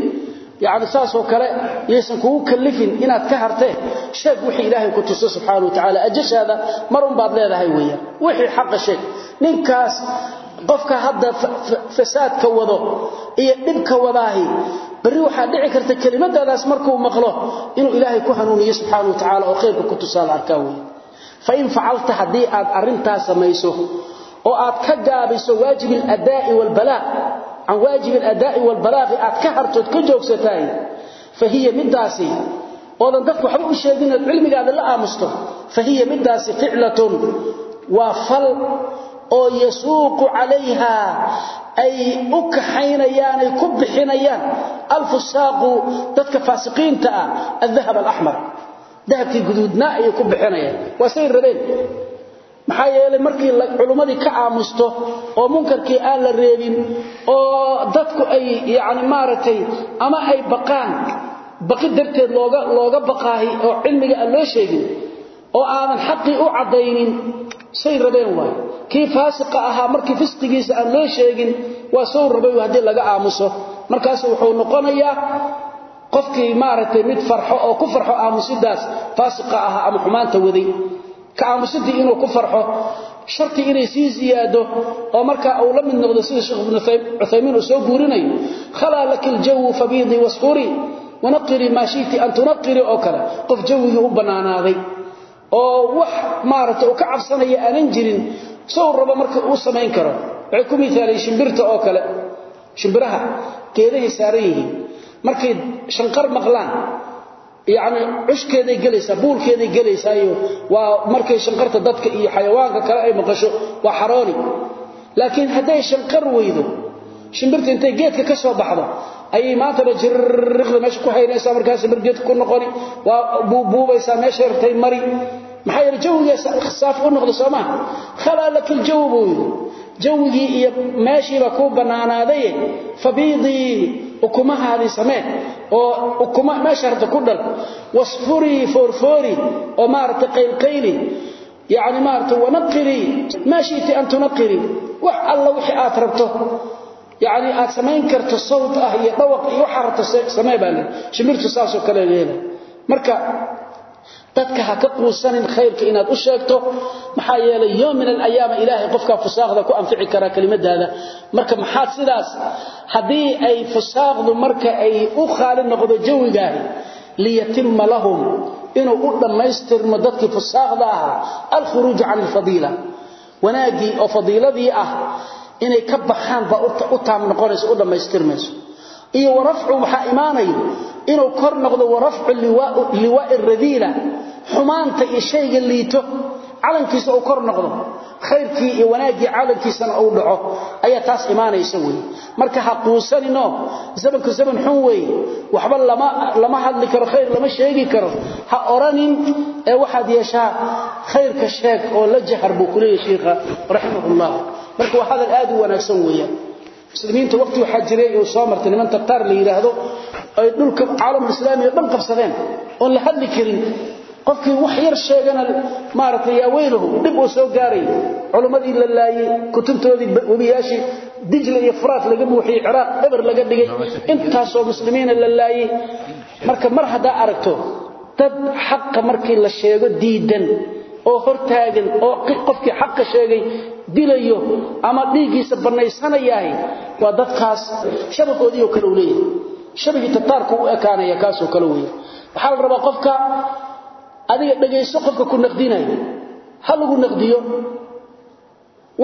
kale yaysan kugu kallifin inaad ka hartee sheeg wixii ilaahay ku tuso subxaana wa tacaala ajashaada mar unbaad leedahay weeyaan. Wixii xaqa sheeg ninkaas qofka hadda fasaadka wado iyo dhibka wadaahi bari waxaa dhici karta kelimadaadaas markuu maqlo inuu ilaahay ku hanuuniyo subxaana wa tacaala oo khayrka ku tusaa la arkaa weeye fain facalta haddii aad arrintaas samayso oo aad ka gaabiso waajib waalbalaaq can waajib aladaa'i waalbalaaqi aad ka hartood ka joogsataay fa hiya midaasi oodan dadku waxba u sheegin inaad cilmigaada la aamusto fa hiya midaasi ficlatun waa fal oo yasuuqu calayha ay u kaxaynayaan ay ku bixinayaan alfusaaqu dadka faasiqiinta ah aldahab alaxmar dahabkii guduudnaa ayay ku maxaa yeelay markii culummadii ka aamusto oo munkarkii aan la reebin oo dadku ay yani maaragtay ama ay baqaan baqi darteed looga looga baqaahi oo cilmiga aan loo sheegin oo aadan xaqii u caddaynin say rabeen waay. Kii faasiqa ahaa markii fisqigiisa aan loo sheegin waa sow rabay haddii laga aamuso. Markaas wuxuu noqonayaa qofkii maaragtay mid farxo oo ku farxo aamusidaas faasiqa ahaa ama xumaanta waday ka aamusidii inuu ku farxo sharti inay sii ziyaado oo markaa uu la mid noqdo sida sheekh ibnu cuthaymiin uu soo guurinayo khalaa laki ljawu fabiidii wasfuri wanaqiri maa shiiti an tunaqiri oo qof jawigii u bannaanaaday oo wax maaragtay uu ka cabsanaya aanan jirin sow rabo marka uu samayn karo. Waxay ku miaaliyeen shimbirta oo kale shimbiraha geedahay saaran yihiin markay shanqar maqlaan yani cushkeeday gelaysaa buulkeeday gelaysaayo waa markay shanqarta dadka iyo xayawaanka kale ay maqasho waa xarooni. Laakiin hadday shanqar weydo shimbirta intay geedka ka soo baxdo ayay maantaba jirriqda meesha ku haynaysaa markaa shimbir geedka ku noqoni waa buubuubaysaa meesha rabtay mari maxaa yeele jawigeesa saaf u noqda soo maha khalaa laki ljawi buu yidhi. Jawigii iyo meeshiiba kuu bannaanaadaye fabiidii ukumahaadii samee oo ukuma meesha harta ku dhal wasfurii foorfoori oo maaragtay qaylqayli yani maaragtay wanaqirii maa shi'ti an tunaqiri wax alla wixii aad rabto. Yani aad samayn karto sawd ah iyo dhawaq iyo waxaa samee baa le shimbirtu kale leedahay marka dadka ha ka quusanin khayrka inaad u sheegto. Maxaa yeelay yoom min alayaama ilaahay qofkaa fusaaqda ku anfici karaa kelimadaada marka maxaad sidaas? Haddii ay fusaaqdu marka ay u khaali noqdo jawigaahi liyatima lahum inuu u dhammaystirmo dadkii fusaaqda ahaa alkhuruuj can alfadiila wanaaggii oo fadiiladii ah inay ka baxaan baa u taam noqonayso u dhammaystirmayso iyo warafcu waxaa imaanayo inuu kor noqdo warafcu liwaa'i radiila xumaanta iyo shayga liito calankiisa uu kor noqdo khayrkii iyo wanaaggii calankiisana uu dhaco ayaa taas imaanaysa wey marka ha quusaninoo zamanku zaman xun weeye waxba lama hadli karo khayr lama sheegi karo ha oranin ee waxaad yeeshaa khayrka sheeg oo la jahar buu kuleeyahy shiikha raximahullah. Marka waa hadal aad u wanaagsan weeyaan muslimiinta waqti waxaa jiray uu soo martay. Niman tartaar la ay dhulka caalamul islaami oo dhan qabsadeen oon la hadli karin. Qofkii wax yar sheegana maaragtay yaa weylahu dhib uu soo gaaray. Culimmadii la laayey kutubtoodii webiyaashii dijla iyo furaat laga buuxiyey ciraaq eber laga dhigay. Intaasoo muslimiina la laayey marka mar haddaa aragto dad xaqa markii la sheego diidan oo hortaagan oo qofkii xaqa sheegay dilayo ama dhiiggiisa bannaysanayahay waa dadkaas shabagoodiioo kale leeyahay. Shabagii tataarku u ekaanaya kaasoo kale weeye. Waxaa la rabaa qofka adiga dhagayso qofka ku naqdinayo. Ha lagu naqdiyo.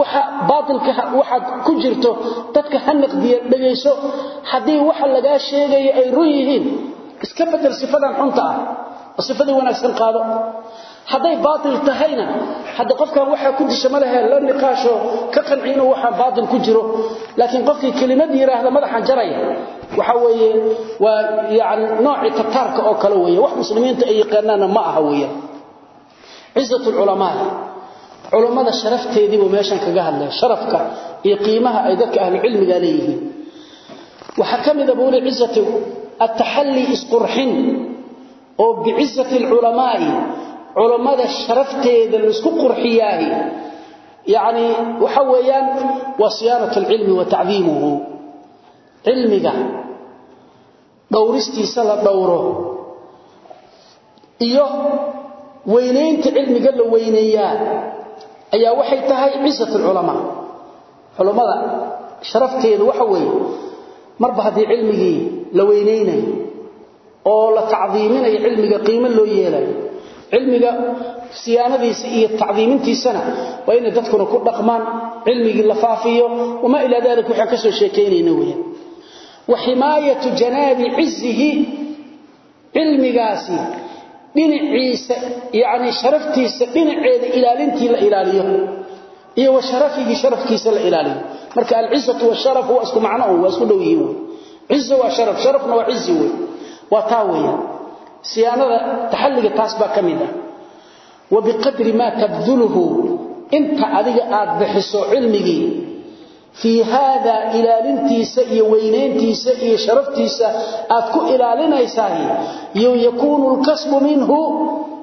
Waxa baatilka waxaad ku jirto dadka ha naqdiya dhagayso haddii waxa lagaa sheegaya ay run yihiin iska bedel sifadan xunta ah sifadii wanaagsan qaado hadday baatil tahayna hadda qofkan waxaa ku disha la niqaasho ka qanci waxaan baatil ku jiro. Laakiin qofkii kelimad yidhaahda madaxan jaraya waxa weeye waa yani noocii tataarka oo kale weeye. Wax muslimiinta ay yaqaanaanna ma aha weeyaan cizat lculamaa culummada sharafteedii buu meeshan kaga hadlay sharafka iyo qiimaha ay dadka ahlu cilmiga leeyihiin. Waxa kamida buu leeyahay at-tahalli isqurhin oo bi'izati al-ulama'i culummada sharafteeda la isku qurxiyay yani waxa weeyaan wasiyanatu al-ilmi wa ta'dhimuhu ilmiga dhowristiisa la dhowro iyo weynaynta cilmiga la weyneeyaa ayaa waxay tahay cisatu ulama culimada sharafteedu waxa weeye marba haddii cilmigii la weyneynayo oo la tacdiiminayo cilmiga qiimo loo yeelayo cilmiga siyaanadiisa iyo tacdiimintiisana waa inay dadkuna ku dhaqmaan cilmigii la faafiyo wamaa ilaa dalik waxaan ka soo sheekaynayna weyaan wa ximaayatu janaabi cizihi cilmigaasi dhinaciisa yacni sharaftiisa dhinaceeda ilaalintii la ilaaliyo iyo wa sharafigii sharafkiisa la ilaaliyo. Marka alcizatu washarafu waa isku macno un waa isku dhow yihiin. Wey cizo waa sharaf sharafna waa cizi wey waa taa weeyaan siyaanada taxalliga taas baa ka mid ah. Wa biqadri maa tabduluhu inta adiga aad bixiso cilmigii fii haadaa ilaalintiisa iyo weynayntiisa iyo sharaftiisa aad ku ilaalinaysaah yakuunu lkasbu minhu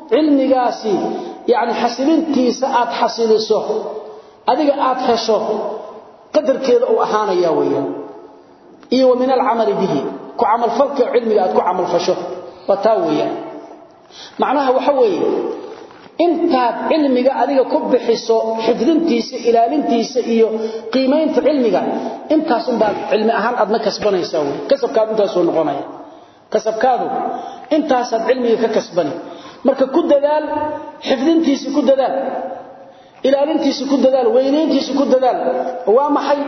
cilmigaasi yani xasilintiisa aad xasiliso adiga aad hesho qadarkeeda uu ahaanaya weya iyo wa min alcamali bihi ku camalfalka cilmiga aad ku wataa weyaan macnaha waxa weeye intaad cilmiga adiga ku bixiso xifdintiisa ilaalintiisa iyo qiimaynta cilmiga intaasunbaad cilmi ahaan aad ma kasbanaysaa wey kasabkaadu intaasuu noqonaya. Kasabkaadu intaasaad cilmiga ka kasbani. Marka ku dadaal xifdintiisi ku dadaal ilaalintiisi ku dadaal weynayntiisi ku dadaal waa maxay?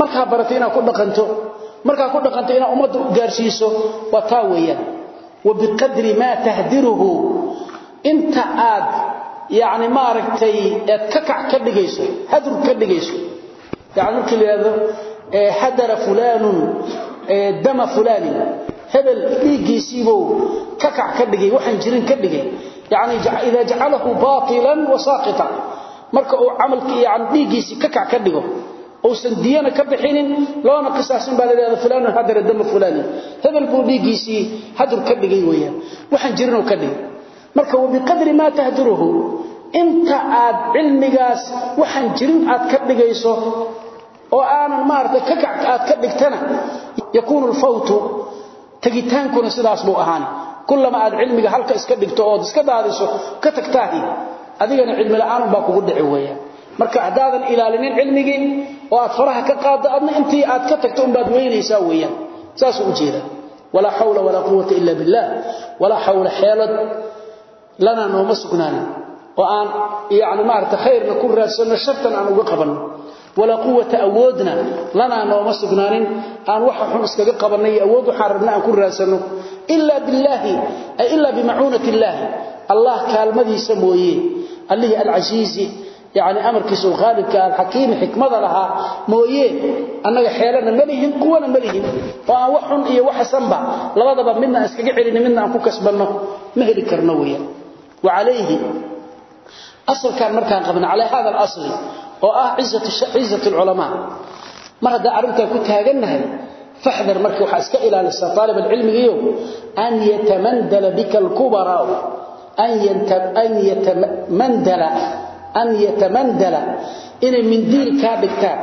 Markaa barato inaad ku dhaqanto. Markaa ku dhaqanto inaad ummadda gaarsiiso waa taa weeyaan. وبقدر ما تهدره انت aad يعني ما aragtay aad ka kac ka dhigayso hadur ka dhigayso يعني markii leedo ee hadara fulan ee dama fulan hebel dhigiisiibo ka kac ka dhigay waxan jirin ka dhigay يعني اذا جعله باطلا وساقطا marka uu amalki yani dhigiisi ka kac ka dhigo oo san diyana ka bixinin loona qisaasin baa leeyahay fulan hadara dama fulan hebel buu dhigiisi hadur ka dhigay marka wa biqadri ma tahduruhu inta aad cilmigaas waxan jirin aad ka dhigayso oo aanan maarta ka kac aad ka dhigtana yakunu alfawtu tagitaankuna sidaas buu ahaan kullama aad cilmiga halka iska dhigto oo iska daadiso ka tagtaahi. Adigana cilmi la'aan baa marka hadaadan ilaalinin cilmigi oo aad faraha ka qaado adna intii aad ka tagto umbaad weynaysaa weeyaan. Saas u jeeda. Wala hawla wala quwwata illa billah. Wala hawla halad lana nooma sugnaanin. Oo aan yaani maarta khayrna ku raadsano shartan aan uga qabanno. Wala quwwata awoodna lana nooma sugnaanin. Aan waxa xun iskaga qabanay awood waxa rabna aan ku raadsano illa billahi ay illa bimaunati allah allah kaalmadiisa mooyee allihi yani amarkiisa u qaalibka alxakiimi xikmada lahaa mooye annaga xeelana malihin quwana malihin oo aan wax xun iyo wax xasanba labadaba midna aan iskaga celina midna aan ku kasbanno. Ma heli karno weyaan wacalayhi asalkan markaan qabna calaa hada alasli oo ah cizat alculamaa mar haddaan arrintaa ku taagannahay faxdar marka waxaa iska ilaalisa aalib alcilmigiiyo an yatamandala inay mindiil ka dhigtaan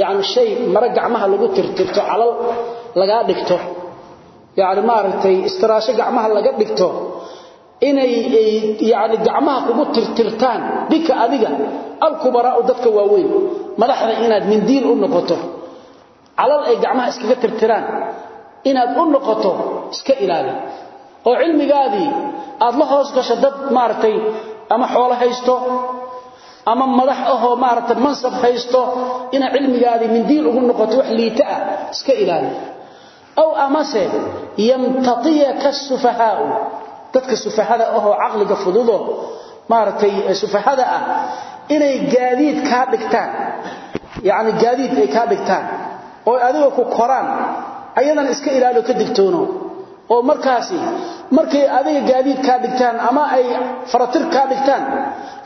yaani shay mara gacmaha lagu tirtirto calal laga dhigto. Yaani maartay istiraasho gacmaha laga dhigto. Inay yaani gacmaha kugu tirtirtaan bika adiga al-kubara dadka waaweyn madaxda inaad mindiil u noqoto. Calal ay gacmaha iskaga tirtiraan inaad u noqoto iska ilaali. Oo cilmigaadii aad la hoos gasho dad maartay ama xoolo haysto ama madax ahoo maarata mansab haysto ina cilmigaadi mindiil ugu noqoto wax liita ah iska ilaali. Aw amase yamtatiyaka sufahaa dadka sufahada ahoo aqliga fududo maartay sufahada ah inay gaadiid ka dhigtaan. Yaani gaadiid ay ka dhigtaan. Oo adiga ku koraan ayadan iska ilaali ka digtoono oo markaasi markay adiga gaadiid ka dhigtaan ama ay faratir ka dhigtaan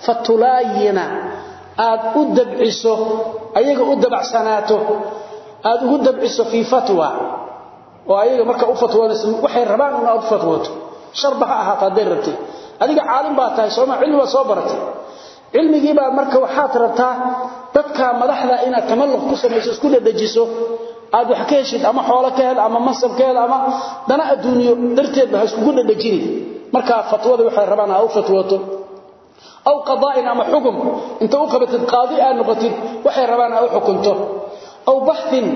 fatulayina aad u dabciso ayaga u dabacsanaato aad ugu dabciso fii fatwa oo ayaga marka u fatwoonayso waxay rabaan in aad fatwooto. Sharba ha ahaato adiga caalim baa tahay sooma cilmi baa soo baratay. Cilmigii baa marka waxaad rabtaa dadka madaxda inaad tamalluq ku samayso isku dhadhajiso aad wax ka heshid ama xoolo ka hel ama mansab ka hel ama dana adduunyo darteedba ha iskugu dhadhajini. Marka fatwada waxay rabaan ha u fatwooto. Aw qadaa'in ama xukum inta u qabatid qaadi aad noqotid waxay rabaan ha u xukunto. Aw baxthin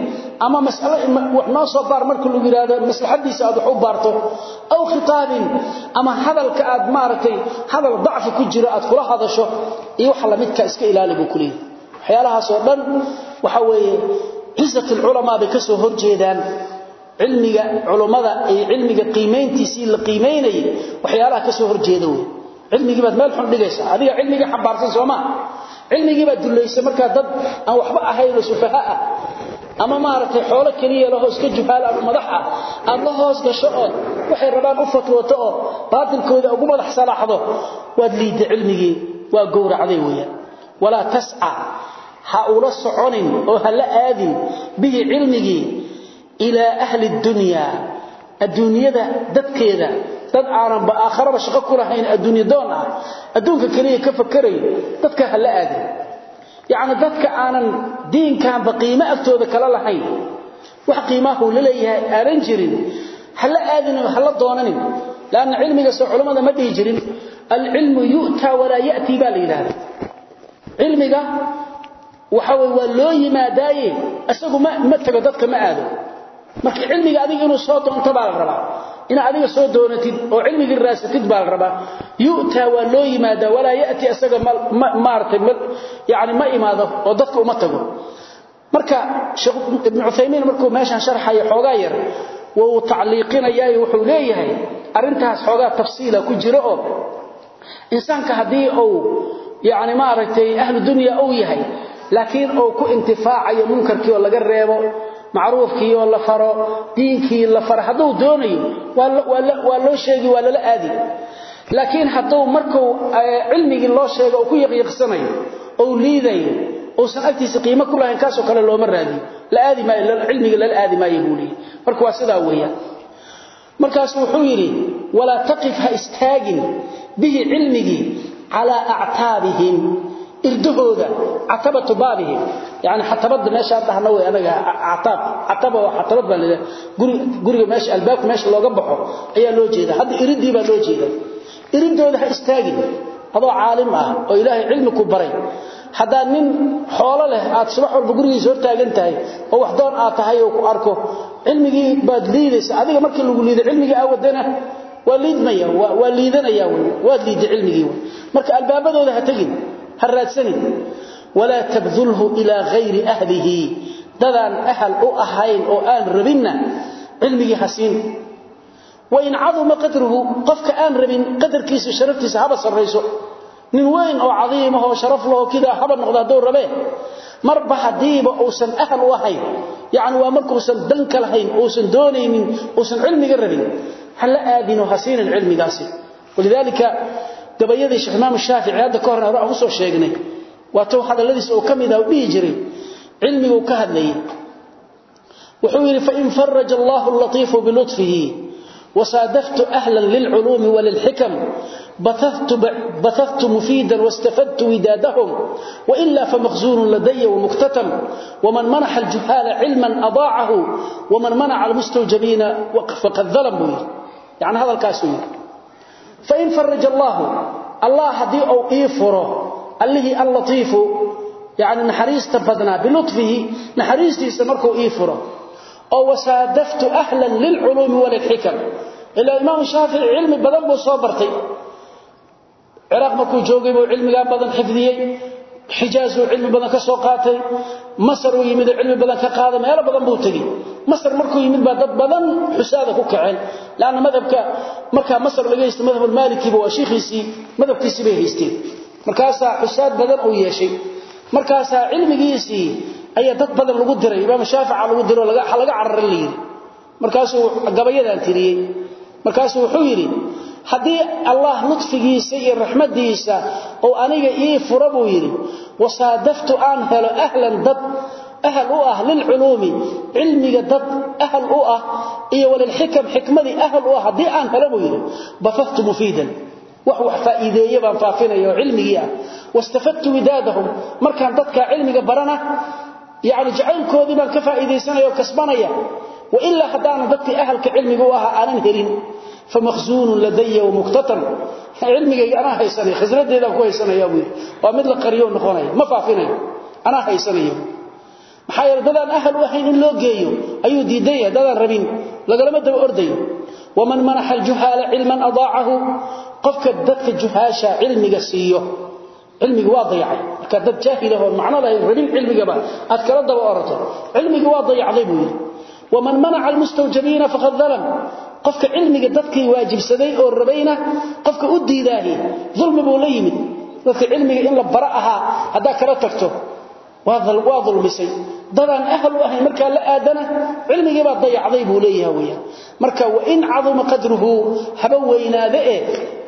ama mas'alo wax noo soo baar marka lagu yiraahdo maslaxadiisa aad wax u baarto. Aw khitaabin ama hadalka aad maaragtay hadal dacfi ku jiro aad kula hadasho iyo wax la iska ilaali buu kuleeyahay waxyaalahaas dhan waxa weeye cizatul ulama bay ka soo horjeedaan cilmiga culimada iyo cilmiga qiimeyntiisii la qiimeynay waxyaalaha ka soo horjeeda weey cilmigii baad meel xun dhigaysaa adiga cilmiga xambaarsan Soomaa cilmigii baad duleysay marka dad aan waxba ahayn oo sufaha ah ama maaragtay xoolo kaliya la hoos ka juhaal ama madax ah aad la hoos gasho oo waxay rabaan u fatwooto oo baatilkooda ugu madax salaaxdo waad liiday cilmigii waa gowracday weeyaan. Walaa ha ula soconin oo ha la aadin bihi cilmigii ila ahli dunya. Adduunyada dadkeeda dad aanan ba aakhiraba shaqo ku lahayn adduunyo doon ah adduunka ka fakaray dadka hala aadin. Yaani dadka aanan diinkan ba qiimo agtooda kala lahayn wax qiimaha uu leeyahay aanan jirin hala aadin hala doonanin. Laana cilmiga soo culimada ma dhihi jirin al-ilmu yu'ta wala ya'ti bal ilaha cilmiga waxa way waa loo yimaadaaye asagu ma ma tago dadka ma aado. Marka cilmiga adiga inuu soo doonto baa la rabaa. In adiga soo doonatid oo cilmiga raasatid baa la rabaa. Yu'ta waa loo yimaada wala yati asaga maartay yaani ma imaado oo dadka uma tago. Marka sheekh ibn Uthaymeen markuu meeshan sharxayo xogaa yar wuu tacliiqinayaa wuxuu leeyahay arintaas xogaa tafsiila ku jiro oo insaanka haddii uu yaani maartay ahlu dunya uu yahay laakiin uu ku intifaacayo munkarkii oo laga reebo macruufkii oo la faro diinkii la faro haduu doonayo waa loo sheegi waa lala aadi. Laakiin haduu markuu cilmigii loo sheego oo ku yaqiiqsanayo oo liidayo oo san agtiisa qiimo ku lahayn kaasoo kale looma raadi. La aadi maayo cilmiga la aadi maayo buuli marka waa sidaa weeyaan markaas wuxuu yiri wala taqif ha istaagin bihi cilmigi ala a'taabihim irdahooda atabatu baabihim yani xatabada meesha dhahna way anaga atab ataba waa xatabad baa leeyahay guri guriga meesha albaabka meesha looga baxo ayaa loo jeeda hadda iridii baa loo jeeda iridooda ha istaagin. Adoo caalim ah oo ilaahay cilmi ku baray. Hadaa nin xoolo leh aad subax walba gurigiisa hor taagan tahay oo wax doon aad tahay oo ku arko cilmigii baad liidaysa adiga markii lagu liiday cilmigii awadana waa liidmaya waa liidanaya waa liiday cilmigii marka albaabadooda ha tagin ha raadsanin walaa tabdulhu ilaa hayri ahlihi. Dadaan ahal u ahayn oo aan rabinna cilmigii ha siin. Wain caduma qadruhu qofka aan rabin qadarkiisa sharaftiisa haba sarrayso. Nin weyn oo cadiimahoo sharaf lahoo kidaa haba noqda hadduu rabee marba haddiiba uusan ahal u ahayn. Yacni waa markuusan danka lahayn uusan doonaynin uusan cilmiga rabin. Ha la aadinoo ha siinan cilmigaasi. Walidaalika gabayadii Sheekh Imam Shaafici hadda ka hor aan soo sheegnay waa tuu hadaladiis oo kamid ah u dhigi jiray cilmigu ka hadlayay wuxuu yiri fa in faraja Allahu al-latif bi lutfihi وصادفت أهلا للعلوم وللحكم بثثت, بثثت مفيدا واستفدت ودادهم وإلا فمخزون لدي ومكتتم ومن منح الجهال علما أضاعه ومن منع المستوجبين فقد ظلموا يعني هذا الكاسوي fain faraj allaahu allah haddii uu ii furo allihii allatiifu yani naxariista badnaa bilutfihi naxariistiisa markuu ii furo oo wasaadaftu ahlan lilculuumi walilxikam ilaa imaam shaafici cilmi badan buu soo bartay ciraaq markuu joogay buu cilmigaa badan xifdiyey xijaazuu cilmi badan ka soo qaatay masaruu yimid oo cilmi badan ka qaaday meelo badan buu tegey masr markuu yimid baa dad badan xusaada ku kaceen. Lanna madhabka markaa masr laga haysta madhabulmaalikiiba waa shiikhiisii madhabkiisii bay haysteen. Markaasaa xusaad badan uu yeeshay. Markaasaa cilmigiisii ayaa dad badan lagu diray imaam shaafica lagu diro laga cararin la yidhi. Markaasuu gabayadaan tiriyey. Markaasuu wuxuu yidhi haddii allah ludfigiisa iyo raxmadiisa oo aniga ii fura buu yidhi wasaadaftu aan helo ahlan dad ahal u ah lilculuumi cilmiga dad ahal u ah iyo walilxikam xikmadii ahal u ah haddii aan helo buu yidhi bafaftu mufiidan wax wax faa'iideeye baan faafinaya oo cilmigii ah wastafadtu widaadahum markaan dadkaa cilmiga barana yani jacaylkoodii baan ka faa'iidaysanaya oo kasbanaya wailaa haddaanan dadkii ahalka cilmiga u ahaa aanan helin famakhzuunun ladaya wamuktatan cilmigayga anaa haysanaya khasnadeedaan ku haysanaya buu yidhi waa mid la qariyo maxaa yeele dadaan ahal u in loo geeyo ayuu diidan yahay dadaan rabin lagalama daba ordayo. Waman manaxa aljuhaala cilman adaacahu qofka dadka juhaasha cilmiga siiyo. Cilmiga waa dayacay. Marka dad jaahil ah oo macno lahayn rabin cilmigaba aad kala daba orato. Cilmiga waa dayacday buu yidhi. Waman manaca almustawjabiina faqad dalam qofka cilmiga dadkii waajibsaday oo rabayna qofka u diidaahi dulmi buu la yimid. Dadka cilmiga in la bara ahaa haddaa kala tagto waa ulmisay dadaan ahal u ahayn markaa la aadana cilmigii baa dayacday buu leeyaha weyaan marka wain caduma qadruhu haba weynaade e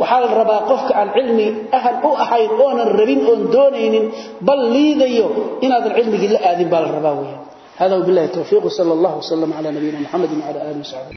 waxaa la rabaa qofka aan cilmi ahal u ahayn oonan rabin oon doonaynin bal liidayo inaadan cilmigii la aadin baa la rabaa weyaan hada wbilahi towfiiq sal allah wslm cala nabiyina mxamedi wcala alihi wsaxbi